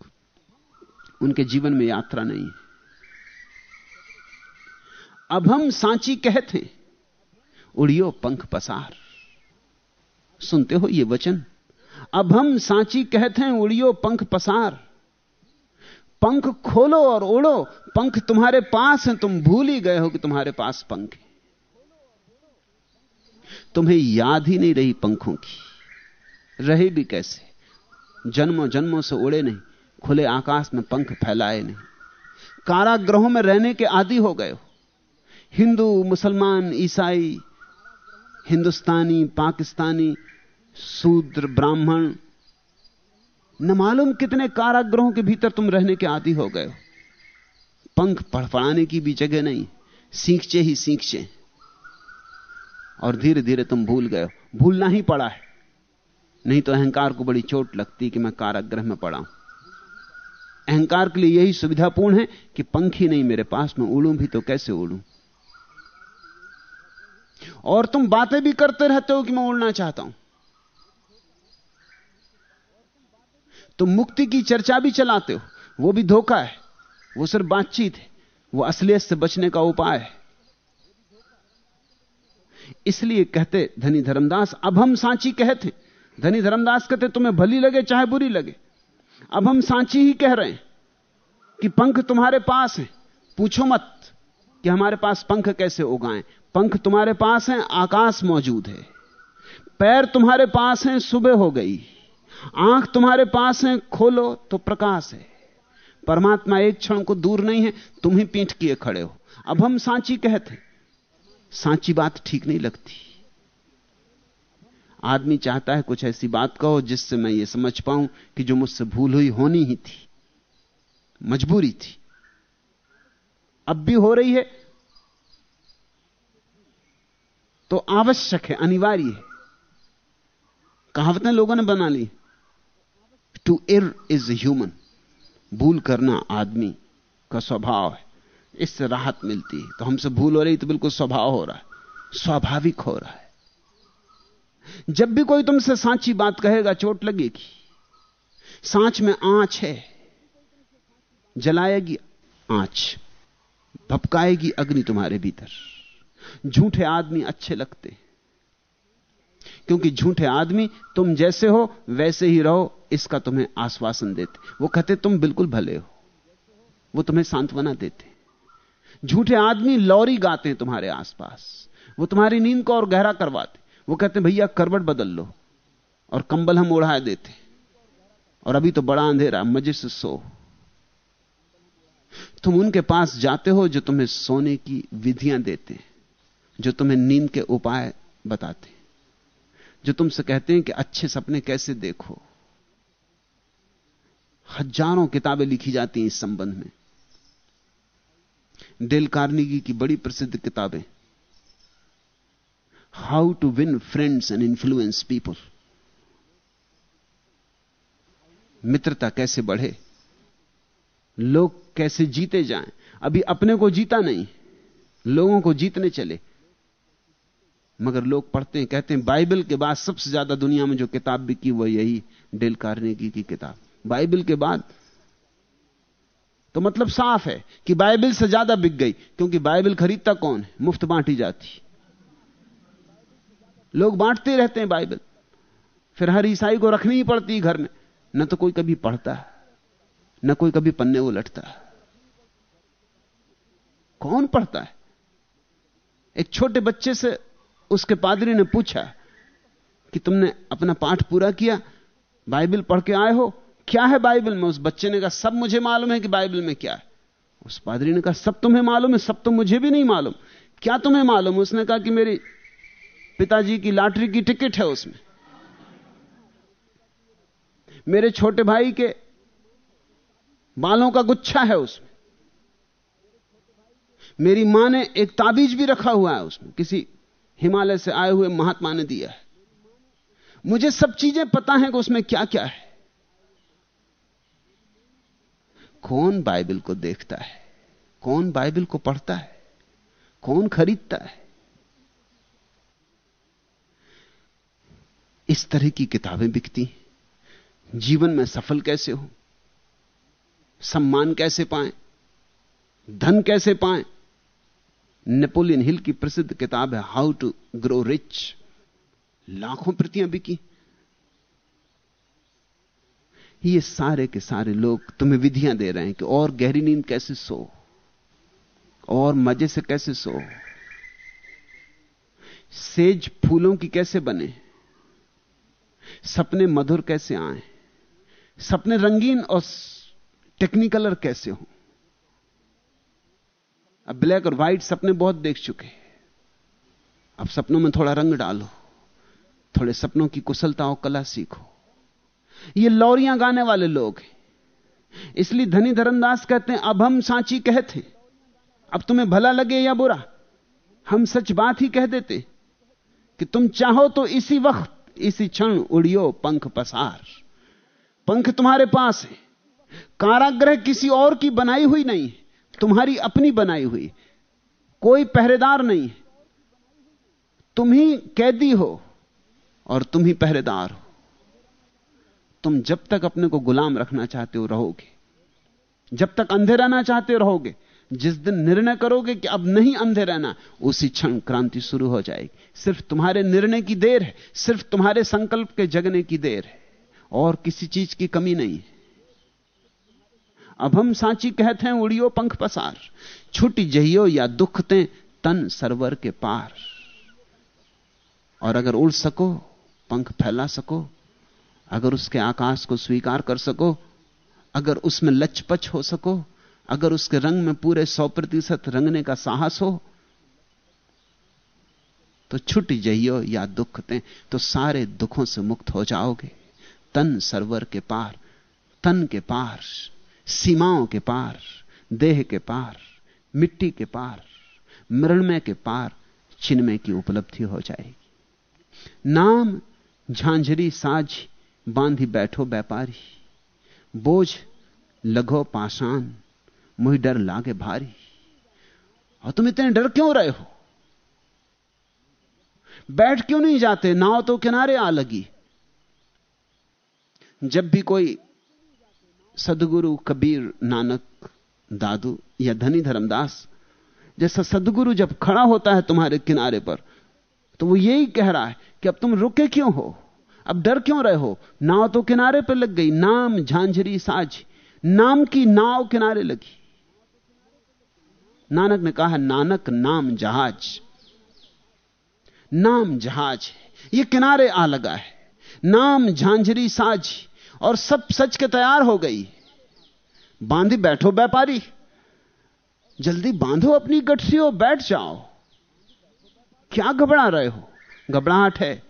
उनके जीवन में यात्रा नहीं है। अब हम सांची कहते हैं। उड़ियो पंख पसार। सुनते हो ये वचन? अब हम सांची कहते हैं, उड़ियो पंख पसार। पंख खोलो और उड़ो, पंख तुम्हारे पास हैं, तुम भूल ही गए हो कि तुम्हारे पास पंख है। तुम्हें याद ही नहीं रही पंखों की। रहे भी कैसे? जन्मों जन्मों से उड़े नहीं, खुले आकाश में पंख फैलाए नहीं। कारागृहों में रहने के आदि हो गए हो। हिंदू, मुसलमान, ईसाई, हिंदुस्तानी, पाकिस्तानी, शूद्र, ब्राह्मण, न मालूम कितने कारागृहों के भीतर तुम रहने के आदि हो गए हो। पंख पड़पड़ाने की भी जगह नहीं सीखचे ही सीखचे और धीरे धीरे तुम भूल गए हो। भूलना ही पड़ा है। नहीं तो अहंकार को बड़ी चोट लगती कि मैं कारागृह में पड़ा हूँ। अहंकार के लिए यही सुविधापूर्ण है कि पंख ही नहीं मेरे पास, में उड़ूं भी तो कैसे उड़ूं? और तुम बातें भी करते रहते हो कि मैं उड़ना चाहता हूँ। तुम मुक्ति की चर्चा भी चलाते हो। वो भी धोखा है। वो सिर्फ़ बातचीत है। वो असलियत से बचने का उपाय है। इसलिए कहते, धनी धर्मदास, अब हम सांची कहते धनी धर्मदास कहते, तुम्हें भली लगे चाहे बुरी लगे। अब हम सांची ही कह रहे हैं कि पंख तुम्हारे पास है। पूछो मत कि हमारे पास पंख कैसे उगाएँ। पंख तुम्हारे पास हैं, आकाश मौजूद है। पैर तुम्हारे पास हैं, सुबह हो गई। आँख तुम्हारे पास हैं, खोलो तो प्रकाश है। परमात्मा एक क्षण को दूर नहीं है, तुम ही पीठ किए खड़े हो। अब हम सांची कहते सांची बात ठीक नहीं लगती। आदमी चाहता है कुछ ऐसी बात कहो जिससे मैं ये समझ पाऊँ कि जो मुझसे भूल हुई होनी ही थी, मजबूरी थी। अब भी हो रही है तो आवश्यक है, अनिवार्य है। कहावतें लोगों ने बना ली। टू इर इज़ ह्यूमन भूल करना आदमी का स्वभाव है। इससे राहत मिलती है। तो हमसे भूल हो रही तो बिल्कुल स्वभाव हो रहा है। स्वाभाविक हो रहा है। जब भी कोई तुमसे सांची बात कहेगा, चोट लगेगी। सांच में आँच है। जलाएगी आँच। भपकाएगी अग्नि तुम्हारे भीतर। झूठे आदमी अच्छे लगते क्योंकि झूठे आदमी तुम जैसे हो, वैसे ही रहो, इसका तुम्हें आश्वासन देते वो कहते तुम बिल्कुल भले हो। वो तुम्हें सांत्वना देते झूठे आदमी लौरी गाते हैं तुम्हारे आसपास। वो तुम्हारी नींद को और गहरा करवाते वो कहते भैया, करवट बदल लो और कंबल हम उड़ा देते और अभी तो बड़ा अंधेरा, मज़े से सो। तुम उनके पास जाते हो जो तुम्हें सोने की विधियाँ देते जो तुम्हें नींद के उपाय बताते हैं, जो तुमसे कहते हैं कि अच्छे सपने कैसे देखो। हज़ारों किताबें लिखी जाती हैं इस संबंध में। डेल कार्निगी की बड़ी प्रसिद्ध किताबें। How to win friends and influence people. मित्रता कैसे बढ़े। लोग कैसे जीते जाएँ। अभी अपने को जीता नहीं, लोगों को जीतने चले। मगर लोग पढ़ते हैं, कहते हैं, बाइबल के बाद सबसे ज़्यादा दुनिया में जो किताब बिकी वह यही डेल कार्नेगी की किताब। बाइबल के बाद तो मतलब साफ़ है कि बाइबल से ज़्यादा बिक गई, क्योंकि बाइबल खरीदता कौन है? मुफ़्त बांटी जाती लोग बांटते रहते हैं बाइबल। फिर हर ईसाई को रखनी ही पड़ती घर में। न तो कोई कभी पढ़ता, न कोई कभी पन्ने उलटता। कौन पढ़ता है? एक छोटे बच्चे से उसके पादरी ने पूछा कि तुमने अपना पाठ पूरा किया? बाइबल पढ़ के आए हो? क्या है बाइबल में? उस बच्चे ने कहा, सब मुझे मालूम है कि बाइबल में क्या है। उस पादरी ने कहा, सब तुम्हें मालूम है, सब तो मुझे भी नहीं मालूम। क्या तुम्हें मालूम? उसने कहा कि मेरी पिताजी की लॉटरी की टिकट है उसमें। मेरे छोटे भाई के बालों का गुच्छा है उसमें। मेरी माँ ने एक ताबीज भी रखा हुआ है उसमें, किसी हिमालय से आए हुए महात्मा ने दिया है। मुझे सब चीज़ें पता हैं कि उसमें क्या क्या है। कौन बाइबल को देखता है? कौन बाइबल को पढ़ता है? कौन खरीदता है? इस तरह की किताबें बिकती जीवन में सफल कैसे हो? सम्मान कैसे पाए? धन कैसे पाए? नेपोलियन हिल की प्रसिद्ध किताब है हाउ टू ग्रो रिच लाखों प्रतियाँ बिकी। ये सारे के सारे लोग तुम्हें विधियाँ दे रहे हैं कि और गहरी नींद कैसे सो, और मज़े से कैसे सो। सेज फूलों की कैसे बने, सपने मधुर कैसे आए, सपने रंगीन और टेक्निकलर कैसे हो। अब ब्लैक और व्हाइट सपने बहुत देख चुके अब सपनों में थोड़ा रंग डालो, थोड़े सपनों की कुशलता और कला सीखो। ये लौरियाँ गाने वाले लोग हैं। इसलिए धनी धरनदास कहते हैं, अब हम सांची कहते अब तुम्हें भला लगे या बुरा? हम सच बात ही कह देते कि तुम चाहो तो इसी वक्त, इसी क्षण उड़ियो पंख पसार। पंख तुम्हारे पास है। काराग्रह किसी और की बनाई हुई नहीं है। तुम्हारी अपनी बनाई हुई। कोई पहरेदार नहीं है। तुम ही कैदी हो और तुम ही पहरेदार हो। तुम जब तक अपने को गुलाम रखना चाहते हो रहोगे, जब तक अंधे रहना चाहते हो रहोगे, जिस दिन निर्णय करोगे कि अब नहीं अंधे रहना, उसी क्षण क्रांति शुरू हो जाएगी। सिर्फ़ तुम्हारे निर्णय की देर है, सिर्फ़ तुम्हारे संकल्प के जगने की देर है, और किसी चीज़ की कमी नहीं है। अब हम सांची कहते हैं, उड़ियो पंख पसार। छुटी जहियो या दुख ते तन सरवर के पार। और अगर उड़ सको, पंख फैला सको, अगर उसके आकाश को स्वीकार कर सको, अगर उसमें लचपच हो सको, अगर उसके रंग में पूरे सौ प्रतिशत रंगने का साहस हो तो छुट जाइयो या दुख ते तो सारे दुखों से मुक्त हो जाओगे। तन सरवर के पार, तन के पार। सीमाओं के पार, देह के पार, मिट्टी के पार, मृणमय के पार चिन्मय की उपलब्धि हो जाएगी। नाम झांझरी साझ बांधी बैठो व्यापारी, बोझ लघो पाषाण मुझ डर लागे भारी। और तुम इतने डर क्यों रहे हो? बैठ क्यों नहीं जाते? नाव तो किनारे आ लगी। जब भी कोई सदगुरु कबीर नानक दादू या धनी धर्मदास, जैसा सदगुरु जब खड़ा होता है तुम्हारे किनारे पर तो वो यही कह रहा है कि अब तुम रुके क्यों हो? अब डर क्यों रहे हो? नाव तो किनारे पर लग गई, नाम झांझरी साझ, नाम की नाव किनारे लगी। नानक ने कहा, नानक, नाम जहाज़। नाम जहाज़ है, ये किनारे आ लगा है। नाम झांझरी साझ और सब सच के तैयार हो गई। बांधी बैठो व्यापारी। जल्दी बांधो अपनी गठसी और बैठ जाओ। क्या घबरा रहे हो? घबराहट है।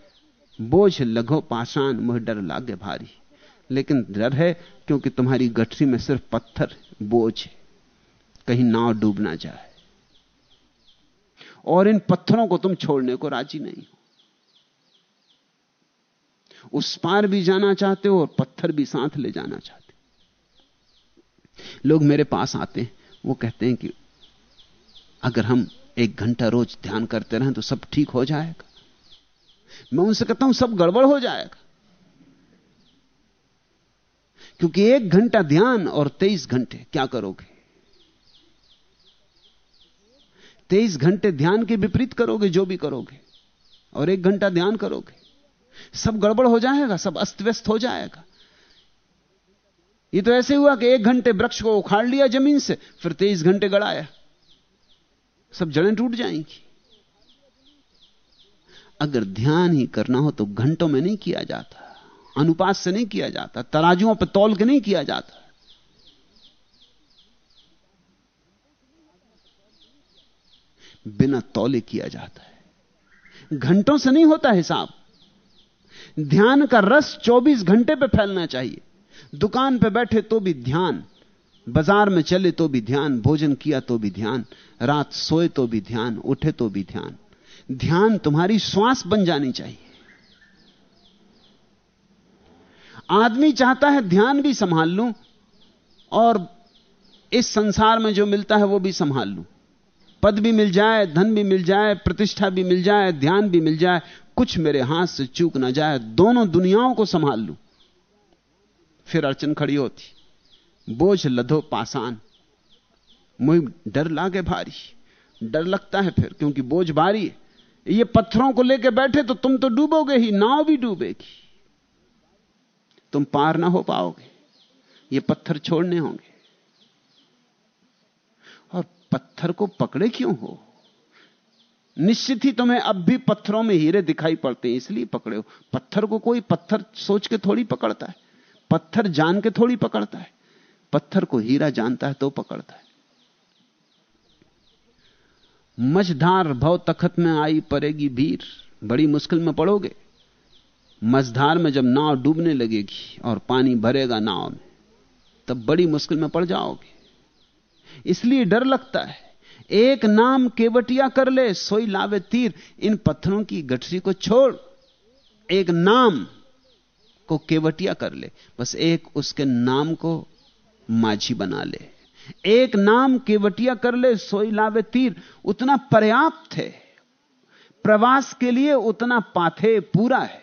बोझ लगो पाषाण मुझे डर लागे भारी। लेकिन डर है क्योंकि तुम्हारी गठरी में सिर्फ़ पत्थर, बोझ है। कहीं नाव डूब ना जाए। और इन पत्थरों को तुम छोड़ने को राज़ी नहीं हो। उस पार भी जाना चाहते हो और पत्थर भी साथ ले जाना चाहते लोग मेरे पास आते हैं, वो कहते हैं कि अगर हम एक घंटा रोज ध्यान करते रहें तो सब ठीक हो जाएगा। मैं उनसे कहता हूँ, सब गड़बड़ हो जाएगा। क्योंकि एक घंटा ध्यान और तेईस घंटे, क्या करोगे? तेईस घंटे ध्यान के विपरीत करोगे जो भी करोगे और एक घंटा ध्यान करोगे। सब गड़बड़ हो जाएगा, सब अस्त व्यस्त हो जाएगा। ये तो ऐसे हुआ कि एक घंटे वृक्ष को उखाड़ लिया ज़मीन से, फिर तेईस घंटे गड़ाया। सब जड़ें टूट जाएँगी। अगर ध्यान ही करना हो तो घंटों में नहीं किया जाता, अनुपात से नहीं किया जाता, तराजुओं पर तौल के नहीं किया जाता। बिना तौले किया जाता है। घंटों से नहीं होता हिसाब। ध्यान का रस 24 घंटे पे फैलना चाहिए। दुकान पे बैठे तो भी ध्यान, बाज़ार में चले तो भी ध्यान, भोजन किया तो भी ध्यान, रात सोए तो भी ध्यान, उठे तो भी ध्यान। ध्यान तुम्हारी श्वास बन जानी चाहिए। आदमी चाहता है ध्यान भी संभाल लूँ और इस संसार में जो मिलता है वो भी संभाल लूँ। पद भी मिल जाए, धन भी मिल जाए, प्रतिष्ठा भी मिल जाए, ध्यान भी मिल जाए कुछ मेरे हाथ से चूक ना जाए, दोनों दुनियाओं को संभाल लू। फिर अड़चन खड़ी होती। बोझ लधो पासान मुझे डर लागे भारी। डर लगता है फिर, क्योंकि बोझ भारी है। ये पत्थरों को लेके बैठे तो तुम तो डूबोगे ही, नाव भी डूबेगी। तुम पार ना हो पाओगे। ये पत्थर छोड़ने होंगे। और पत्थर को पकड़े क्यों हो? निश्चित ही तुम्हें अब भी पत्थरों में हीरे दिखाई पड़ते हैं, इसलिए पकड़े हो। पत्थर को कोई पत्थर सोच के थोड़ी पकड़ता है। पत्थर जान के थोड़ी पकड़ता है। पत्थर को हीरा जानता है तो पकड़ता है। मझधार भव तखत में आई पड़ेगी भीड़ बड़ी मुश्किल में पड़ोगे। मझधार में जब नाव डूबने लगेगी और पानी भरेगा नाव में, तब बड़ी मुश्किल में पड़ जाओगे। इसलिए डर लगता है। एक नाम केवटिया कर ले, सोई लावे तीर। इन पत्थरों की गठरी को छोड़, एक नाम को केवटिया कर ले। बस एक उसके नाम को माझी बना ले। एक नाम केवटिया कर ले, सोई लावे तीर। उतना पर्याप्त है। प्रवास के लिए उतना पाथे पूरा है।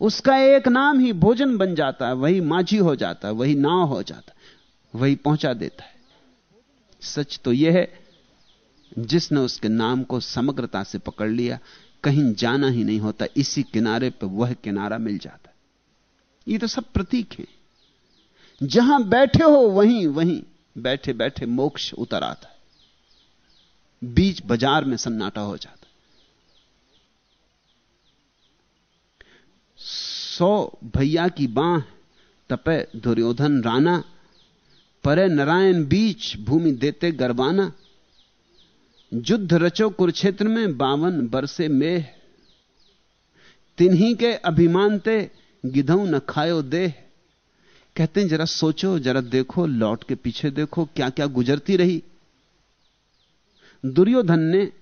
उसका एक नाम ही भोजन बन जाता है, वही माझी हो जाता है, वही नाव हो जाता है, वही पहुँचा देता है। सच तो यह है, जिसने उसके नाम को समग्रता से पकड़ लिया, कहीं जाना ही नहीं होता, इसी किनारे पर वह किनारा मिल जाता ये तो सब प्रतीक हैं। जहाँ बैठे हो, वहीं वहीं, बैठे बैठे मोक्ष उतर आता है। बीच बाज़ार में सन्नाटा हो जाता है। सौ भैया की बाह, तपे दुर्योधन राना परे नारायण बीच भूमि देते गरबाना। युद्ध रचो कुरुक्षेत्र में बावन बरसे मेह। तिन्ही के अभिमान ते गिधऊ न खायो देह। कहते हैं, जरा सोचो, जरा देखो, लौट के पीछे देखो क्या क्या गुजरती रही। दुर्योधन ने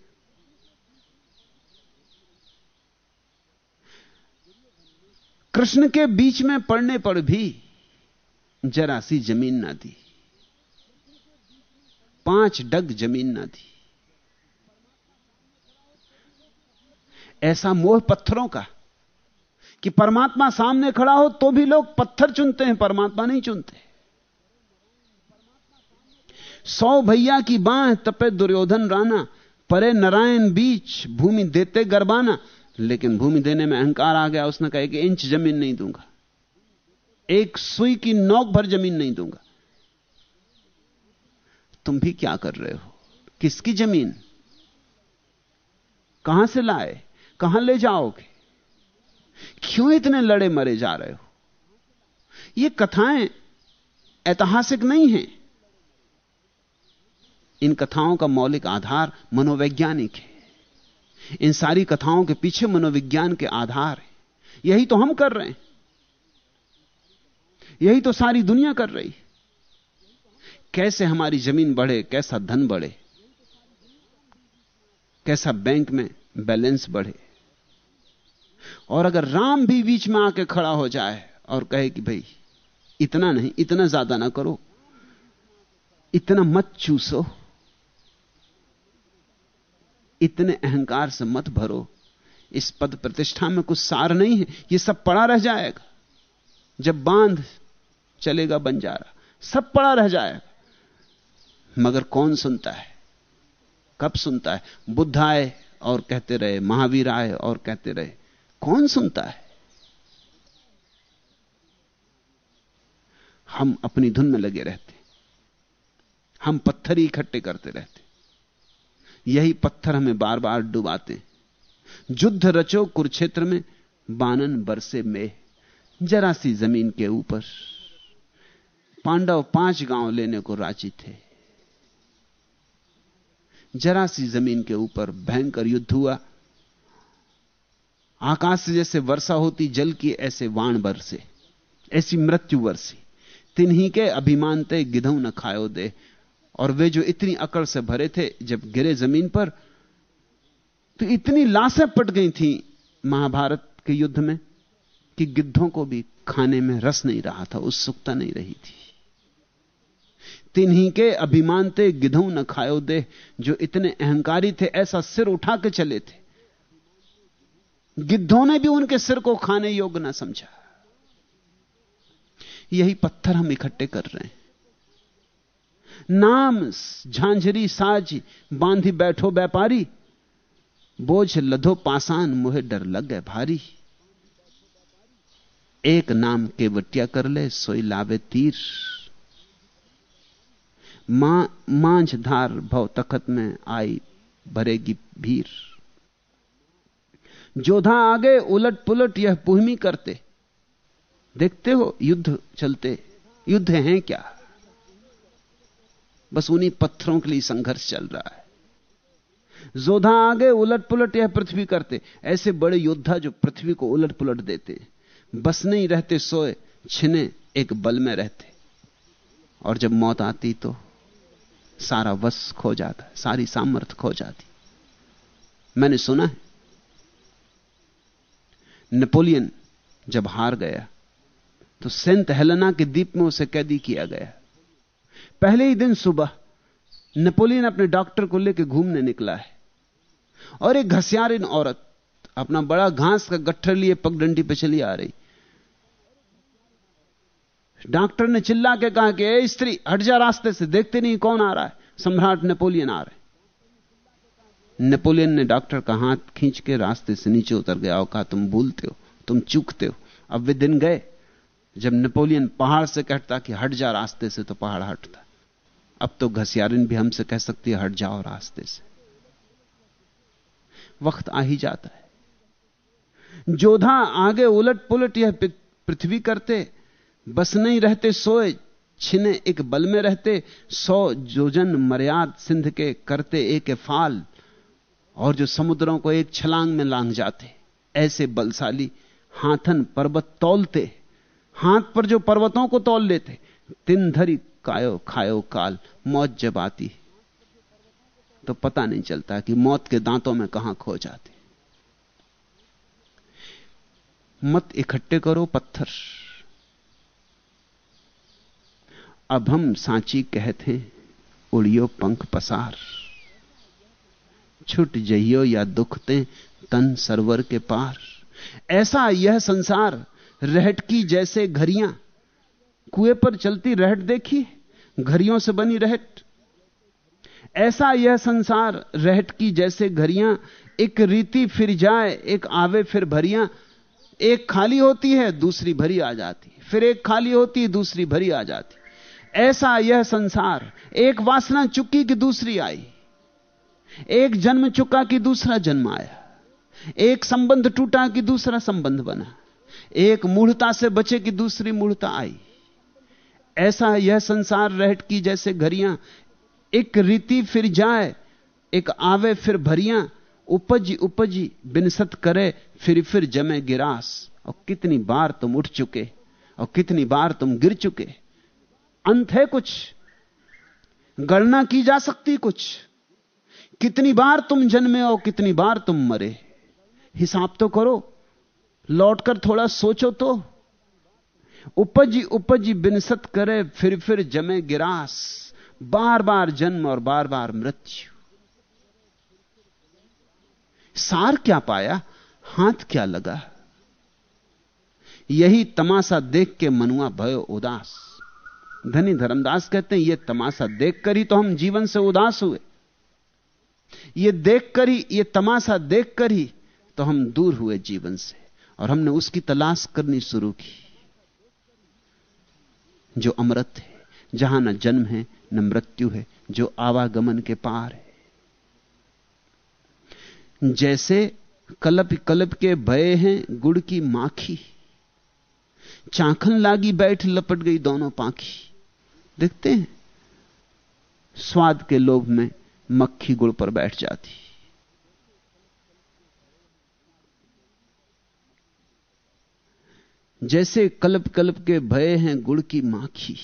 कृष्ण के बीच में पड़ने पर भी जरा सी ज़मीन ना दी। पाँच डग ज़मीन ना दी। ऐसा मोह पत्थरों का कि परमात्मा सामने खड़ा हो तो भी लोग पत्थर चुनते हैं, परमात्मा नहीं चुनते। सौ भैया की बाह तपे दुर्योधन राना परे नारायण बीच भूमि देते गरबाना, लेकिन भूमि देने में अहंकार आ गया, उसने कहा कि इंच ज़मीन नहीं दूँगा। एक सुई की नोक भर ज़मीन नहीं दूँगा। तुम भी क्या कर रहे हो? किसकी ज़मीन? कहाँ से लाए? कहाँ ले जाओगे? क्यों इतने लड़े मरे जा रहे हो? ये कथाएँ ऐतिहासिक नहीं हैं। इन कथाओं का मौलिक आधार मनोवैज्ञानिक है। इन सारी कथाओं के पीछे मनोविज्ञान के आधार है। यही तो हम कर रहे हैं। यही तो सारी दुनिया कर रही कैसे हमारी ज़मीन बढ़े, कैसा धन बढ़े, कैसा बैंक में बैलेंस बढ़े। और अगर राम भी बीच में आके खड़ा हो जाए और कहे कि भाई, इतना नहीं, इतना ज़्यादा ना करो, इतना मत चूसो, इतने अहंकार से मत भरो, इस पद प्रतिष्ठा में कुछ सार नहीं है यह सब पड़ा रह जाएगा। जब बाँध चलेगा बंजारा, सब पड़ा रह जाएगा। मगर कौन सुनता है? कब सुनता है? बुद्ध आए और कहते रहे, महावीर आए और कहते रहे, कौन सुनता है? हम अपनी धुन में लगे रहते, हम पत्थर ही इकट्ठे करते रहते, यही पत्थर हमें बार बार डुबाते। युद्ध रचो कुरुक्षेत्र में, बानन बरसे में, जरा सी ज़मीन के ऊपर। पांडव पाँच गाँव लेने को राज़ी थे। जरा सी ज़मीन के ऊपर भयंकर युद्ध हुआ। आकाश से जैसे वर्षा होती, जल की ऐसे वाण बरसे, ऐसी मृत्यु वर्षी तिन्ही के अभिमान ते न खायो दे। और वे जो इतनी अकड़ से भरे थे, जब गिरे ज़मीन पर तो इतनी लाशें पट गई थी महाभारत के युद्ध में, कि गिद्धों को भी खाने में रस नहीं रहा था, उत्सुकता नहीं रही थी। तिन्ही के अभिमान थे, गिधों न खायो दे जो इतने अहंकारी थे, ऐसा सिर उठा के चले थे। गिद्धों ने भी उनके सिर को खाने योग्य ना समझा। यही पत्थर हम इकट्ठे कर रहे हैं। नाम, झांझरी, साज, बांधी बैठो व्यापारी, बोझ लधो पासान, मुहे डर लग गए भारी। एक नाम केवटिया कर ले, सोई लावे तीर। मांझ धार भव तखत में आई भरेगी भीर। जोधा आगे उलट पुलट यह पुहमी करते। देखते हो युद्ध चलते। युद्ध हैं क्या? बस उन्हीं पत्थरों के लिए संघर्ष चल रहा है। जोधा आगे उलट पुलट यह पृथ्वी करते। ऐसे बड़े योद्धा जो पृथ्वी को उलट पुलट देते। बस नहीं रहते सोए, छिने एक बल में रहते। और जब मौत आती तो सारा वश खो जाता है, सारी सामर्थ्य खो जाती मैंने सुना है, नेपोलियन जब हार गया तो सेंट हेलेना के द्वीप में उसे कैदी किया गया। पहले ही दिन सुबह, नेपोलियन अपने डॉक्टर को लेकर घूमने निकला है, और एक घसियारिन औरत अपना बड़ा घास का गट्ठर लिए पगडंडी पे चली आ रही। डॉक्टर ने चिल्ला के कहा कि, ए स्त्री, हट जा रास्ते से, देखते नहीं कौन आ रहा है। सम्राट नेपोलियन आ रहे नेपोलियन ने डॉक्टर का हाथ खींच के रास्ते से नीचे उतर गया। और कहा, तुम भूलते हो, तुम चूकते हो। अब वे दिन गए, जब नेपोलियन पहाड़ से कहता कि, हट जा रास्ते से तो पहाड़ हटता। अब तो घसियारिन भी हमसे कह सकती है, हट जाओ रास्ते से। वक्त आ ही जाता है। जोधा आगे उलट पुलट यह पृथ्वी करते बस नहीं रहते सोए छिने एक बल में रहते, सौ जोजन मर्याद सिंध के करते एक फाल, और जो समुद्रों को एक छलांग में लांग जाते, ऐसे बलशाली हाथन पर्वत तौलते, हाथ पर जो पर्वतों को तौल लेते तिन धरी कायो खायो काल, मौत जब आती। तो पता नहीं चलता कि मौत के दांतों में कहाँ खो जाते। मत इकट्ठे करो पत्थर। अब हम सांची कहते उड़ियो पंख पसार। छुट जइयो या दुखते तन सरवर के पार। ऐसा यह संसार रहट की जैसे घड़ियाँ कुएँ पर चलती रहट देखी, घरियों से बनी रहट। ऐसा यह संसार रहट की जैसे घड़ियाँ एक रीति फिर जाए, एक आवे फिर भरियाँ। एक खाली होती है, दूसरी भरी आ जाती। फिर एक खाली होती है दूसरी भरी आ जाती। ऐसा यह संसार, एक वासना चुकी कि दूसरी आई, एक जन्म चुका कि दूसरा जन्म आया, एक संबंध टूटा कि दूसरा संबंध बना, एक मूढ़ता से बचे कि दूसरी मूढ़ता आई। ऐसा यह संसार रहट की जैसे घरियाँ एक रीति फिर जाए, एक आवे फिर भरियाँ, उपजी उपजी, बिनसत करे, फिर फिर जमे गिरास। और कितनी बार तुम उठ चुके, और कितनी बार तुम गिर चुके। अंत है कुछ। गणना की जा सकती कुछ। कितनी बार तुम जन्मे और कितनी बार तुम मरे। हिसाब तो करो। लौटकर थोड़ा सोचो तो। उपजी उपजी बिनसत करे, फिर फिर जमे गिरास। बार बार जन्म और बार बार मृत्यु। सार क्या पाया, हाथ क्या लगा। यही तमाशा देख के मनुआ भयो उदास। धनी धर्मदास कहते हैं यह तमाशा देखकर ही तो हम जीवन से उदास हुए। यह देखकर ही यह तमाशा देखकर ही तो हम दूर हुए जीवन से और हमने उसकी तलाश करनी शुरू की। जो अमृत है, जहाँ न जन्म है, न मृत्यु है, जो आवागमन के पार है। जैसे कलप कलप के भय हैं, गुड़ की माखी। चाखन लागी बैठ लपट गई दोनों पाखी। देखते हैं। स्वाद के लोभ में मक्खी गुड़ पर बैठ जाती। जैसे कल्प कल्प के भय हैं गुड़ की माखी।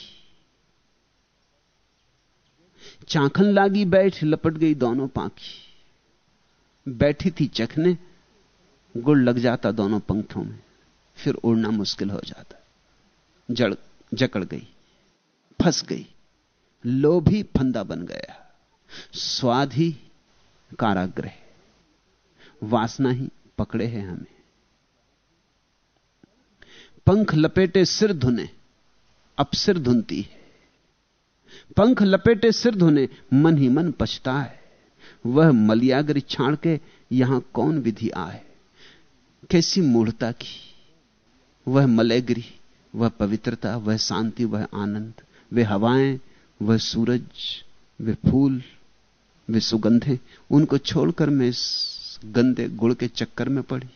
चाखन लागी बैठ, लपट गई दोनों पाखी। बैठी थी चखने, गुड़ लग जाता दोनों पंखों में। फिर उड़ना मुश्किल हो जाता। जड़ जकड़ गई। फंस गई। लोभ ही फंदा बन गया। स्वाद ही काराग्रह वासना ही पकड़े हैं हमें। पंख लपेटे सिर धुने, अब सिर धुनती है। पंख लपेटे सिर धुने, मन ही मन पछता है वह मलियागरी छाड़ के यहाँ कौन विधि आए? कैसी मूढ़ता की। वह मलेगरी वह पवित्रता, वह शांति, वह आनंद। वे हवाएँ वह सूरज, वे फूल, वे सुगंधे, उनको छोड़कर मैं इस गंदे गुड़ के चक्कर में पड़ी।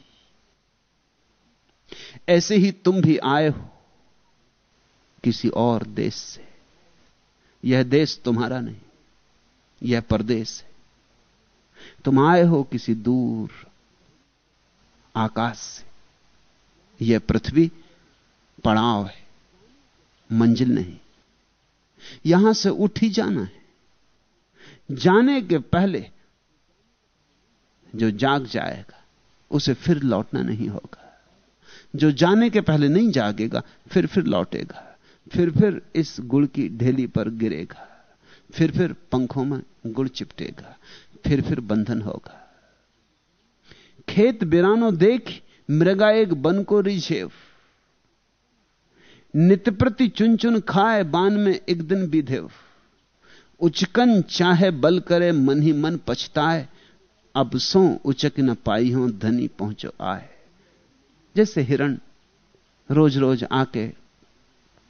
ऐसे ही तुम भी आए हो किसी और देश से। यह देश तुम्हारा नहीं, यह परदेश है। तुम आए हो किसी दूर आकाश से। यह पृथ्वी पड़ाव है, मंजिल नहीं। यहाँ से उठ ही जाना है। जाने के पहले जो जाग जाएगा, उसे फिर लौटना नहीं होगा। जो जाने के पहले नहीं जागेगा, फिर फिर लौटेगा। फिर फिर इस गुड़ की ढेली पर गिरेगा। फिर फिर पंखों में गुड़ चिपटेगा। फिर फिर बंधन होगा। खेत बिरानो देख मृगा एक बन को रिझेव। नित्य प्रति चुन चुन खाए बान में एक दिन विधेव उचकन चाहे बल करे, मन ही मन पछताए। अब सो उचक न पाई हो, धनी पहुंचो आए। जैसे हिरण रोज रोज आके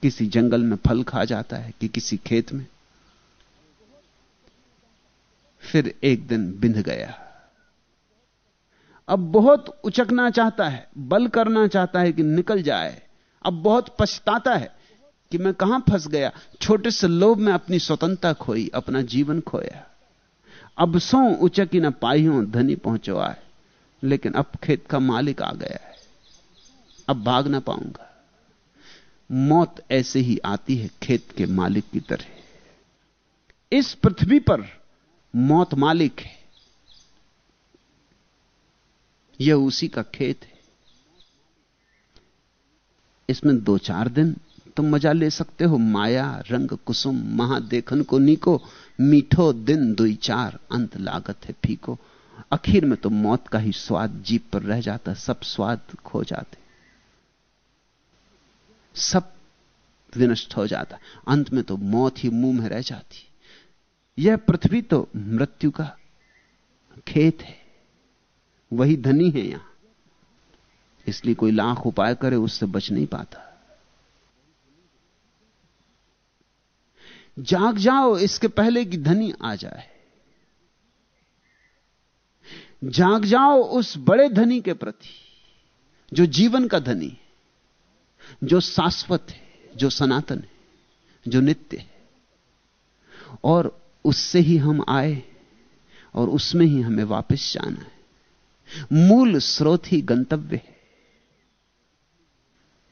किसी जंगल में फल खा जाता है कि किसी खेत में। फिर एक दिन बिंध गया। अब बहुत उचकना चाहता है, बल करना चाहता है कि निकल जाए। अब बहुत पछताता है कि मैं कहाँ फंस गया। छोटे से लोभ में अपनी स्वतंत्रता खोई, अपना जीवन खोया। अब सो उचकी न पाई हूँ, धनी पहुंचो आए। लेकिन अब खेत का मालिक आ गया है। अब भाग ना पाऊँगा। मौत ऐसे ही आती है खेत के मालिक की तरह। इस पृथ्वी पर मौत मालिक है। यह उसी का खेत है। इसमें दो चार दिन तुम मज़ा ले सकते हो। माया, रंग, कुसुम, महादेखन को नीको, मीठो दिन दुई चार, अंत लागत है फीको। आखिर में तो मौत का ही स्वाद जीप पर रह जाता, सब स्वाद खो जाते। सब विनष्ट हो जाता। अंत में तो मौत ही मुँह में रह जाती। यह पृथ्वी तो मृत्यु का खेत है। वही धनी है यहाँ। इसलिए कोई लाख उपाय करे, उससे बच नहीं पाता। जाग जाओ, इसके पहले कि धनी आ जाए। जाग जाओ उस बड़े धनी के प्रति, जो जीवन का धनी जो शाश्वत है, जो सनातन है, जो नित्य है। और उससे ही हम आए, और उसमें ही हमें वापस जाना है। मूल स्रोत ही गंतव्य है।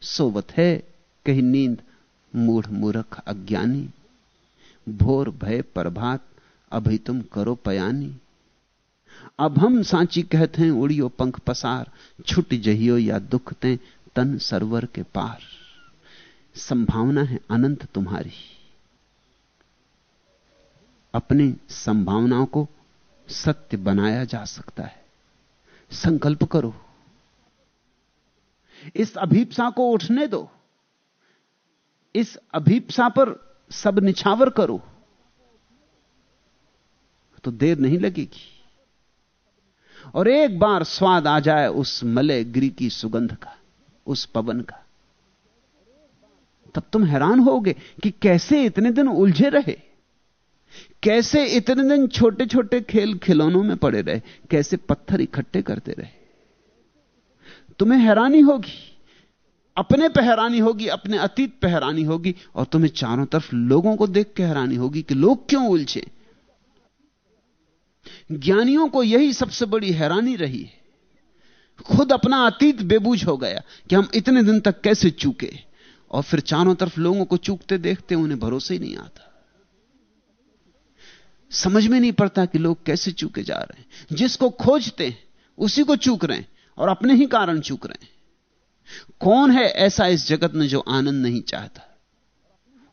सोवत है, कहीं नींद मूढ़ मूर्ख अज्ञानी। भोर भय प्रभात, अभी तुम करो पयानी। अब हम सांची कहते हैं, उड़ियो पंख पसार, छुट जहियो या दुख ते तन सरवर के पार। संभावना है अनंत तुम्हारी। अपनी संभावनाओं को सत्य बनाया जा सकता है। संकल्प करो। इस अभीपसा को उठने दो। इस अभीपसा पर सब निछावर करो। तो देर नहीं लगेगी। और एक बार स्वाद आ जाए उस मले गिरी की सुगंध का, उस पवन का। तब तुम हैरान होगे कि कैसे इतने दिन उलझे रहे? कैसे इतने दिन छोटे छोटे खेल खिलौनों में पड़े रहे? कैसे पत्थर इकट्ठे करते रहे? तुम्हें हैरानी होगी। अपने पे हैरानी होगी, अपने अतीत पे हैरानी होगी और तुम्हें चारों तरफ़ लोगों को देख के हैरानी होगी कि लोग क्यों उलझे। ज्ञानियों को यही सबसे बड़ी हैरानी रही है। खुद अपना अतीत बेबूझ हो गया कि हम इतने दिन तक कैसे चूके और फिर चारों तरफ़ लोगों को चूकते देखते उन्हें भरोसे ही नहीं आता। समझ में नहीं पड़ता कि लोग कैसे चूके जा रहे हैं। जिसको खोजते हैं, उसी को चूक रहे हैं। और अपने ही कारण चूक रहे हैं। कौन है ऐसा इस जगत में जो आनंद नहीं चाहता?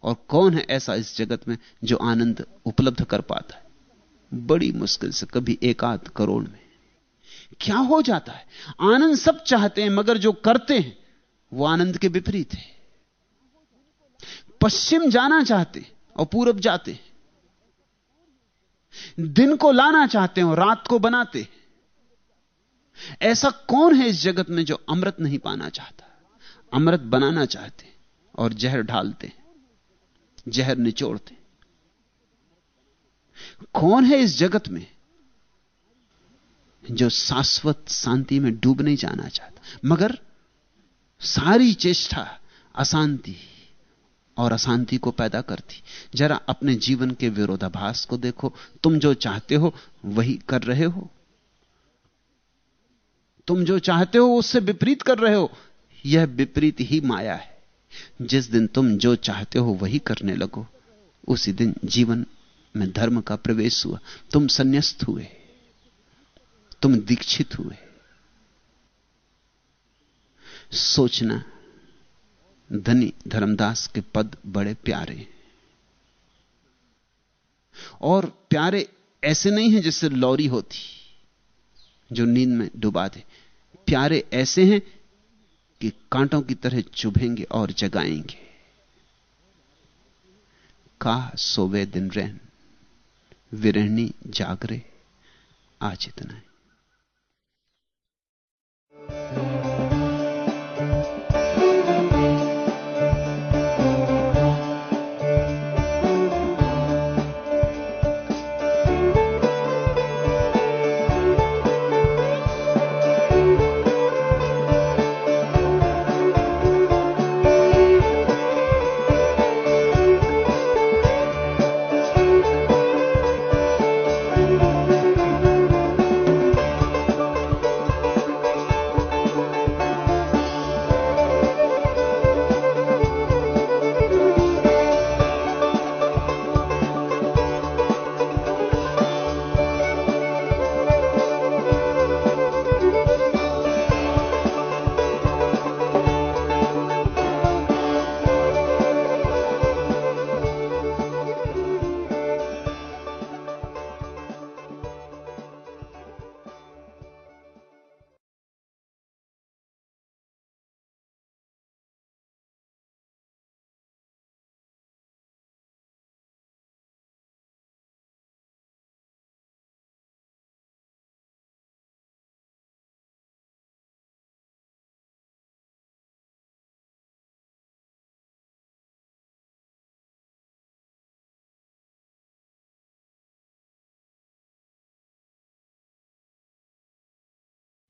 और कौन है ऐसा इस जगत में जो आनंद उपलब्ध कर पाता है? बड़ी मुश्किल से कभी एकाध करोड़ में। क्या हो जाता है? आनंद सब चाहते हैं, मगर जो करते हैं, वो आनंद के विपरीत है। पश्चिम जाना चाहते और पूरब जाते दिन को लाना चाहते हैं रात को बनाते ऐसा कौन है इस जगत में जो अमृत नहीं पाना चाहता? अमृत बनाना चाहते और जहर ढालते जहर निचोड़ते। कौन है इस जगत में जो शाश्वत शांति में डूब नहीं जाना चाहता? मगर सारी चेष्टा अशांति और अशांति को पैदा करती। जरा अपने जीवन के विरोधाभास को देखो। तुम जो चाहते हो, वही कर रहे हो। तुम जो चाहते हो उससे विपरीत कर रहे हो, यह विपरीत ही माया है। जिस दिन तुम जो चाहते हो वही करने लगो। उसी दिन जीवन में धर्म का प्रवेश हुआ। तुम संन्यास्त हुए। तुम दीक्षित हुए। सोचना, धनी धर्मदास के पद बड़े प्यारे और प्यारे ऐसे नहीं हैं जैसे लौरी होती। जो नींद में डुबा दे। प्यारे ऐसे हैं कि कांटों की तरह चुभेंगे और जगाएँगे। का सोवे दिन रहन, विरहणी जागरे, आज इतना है।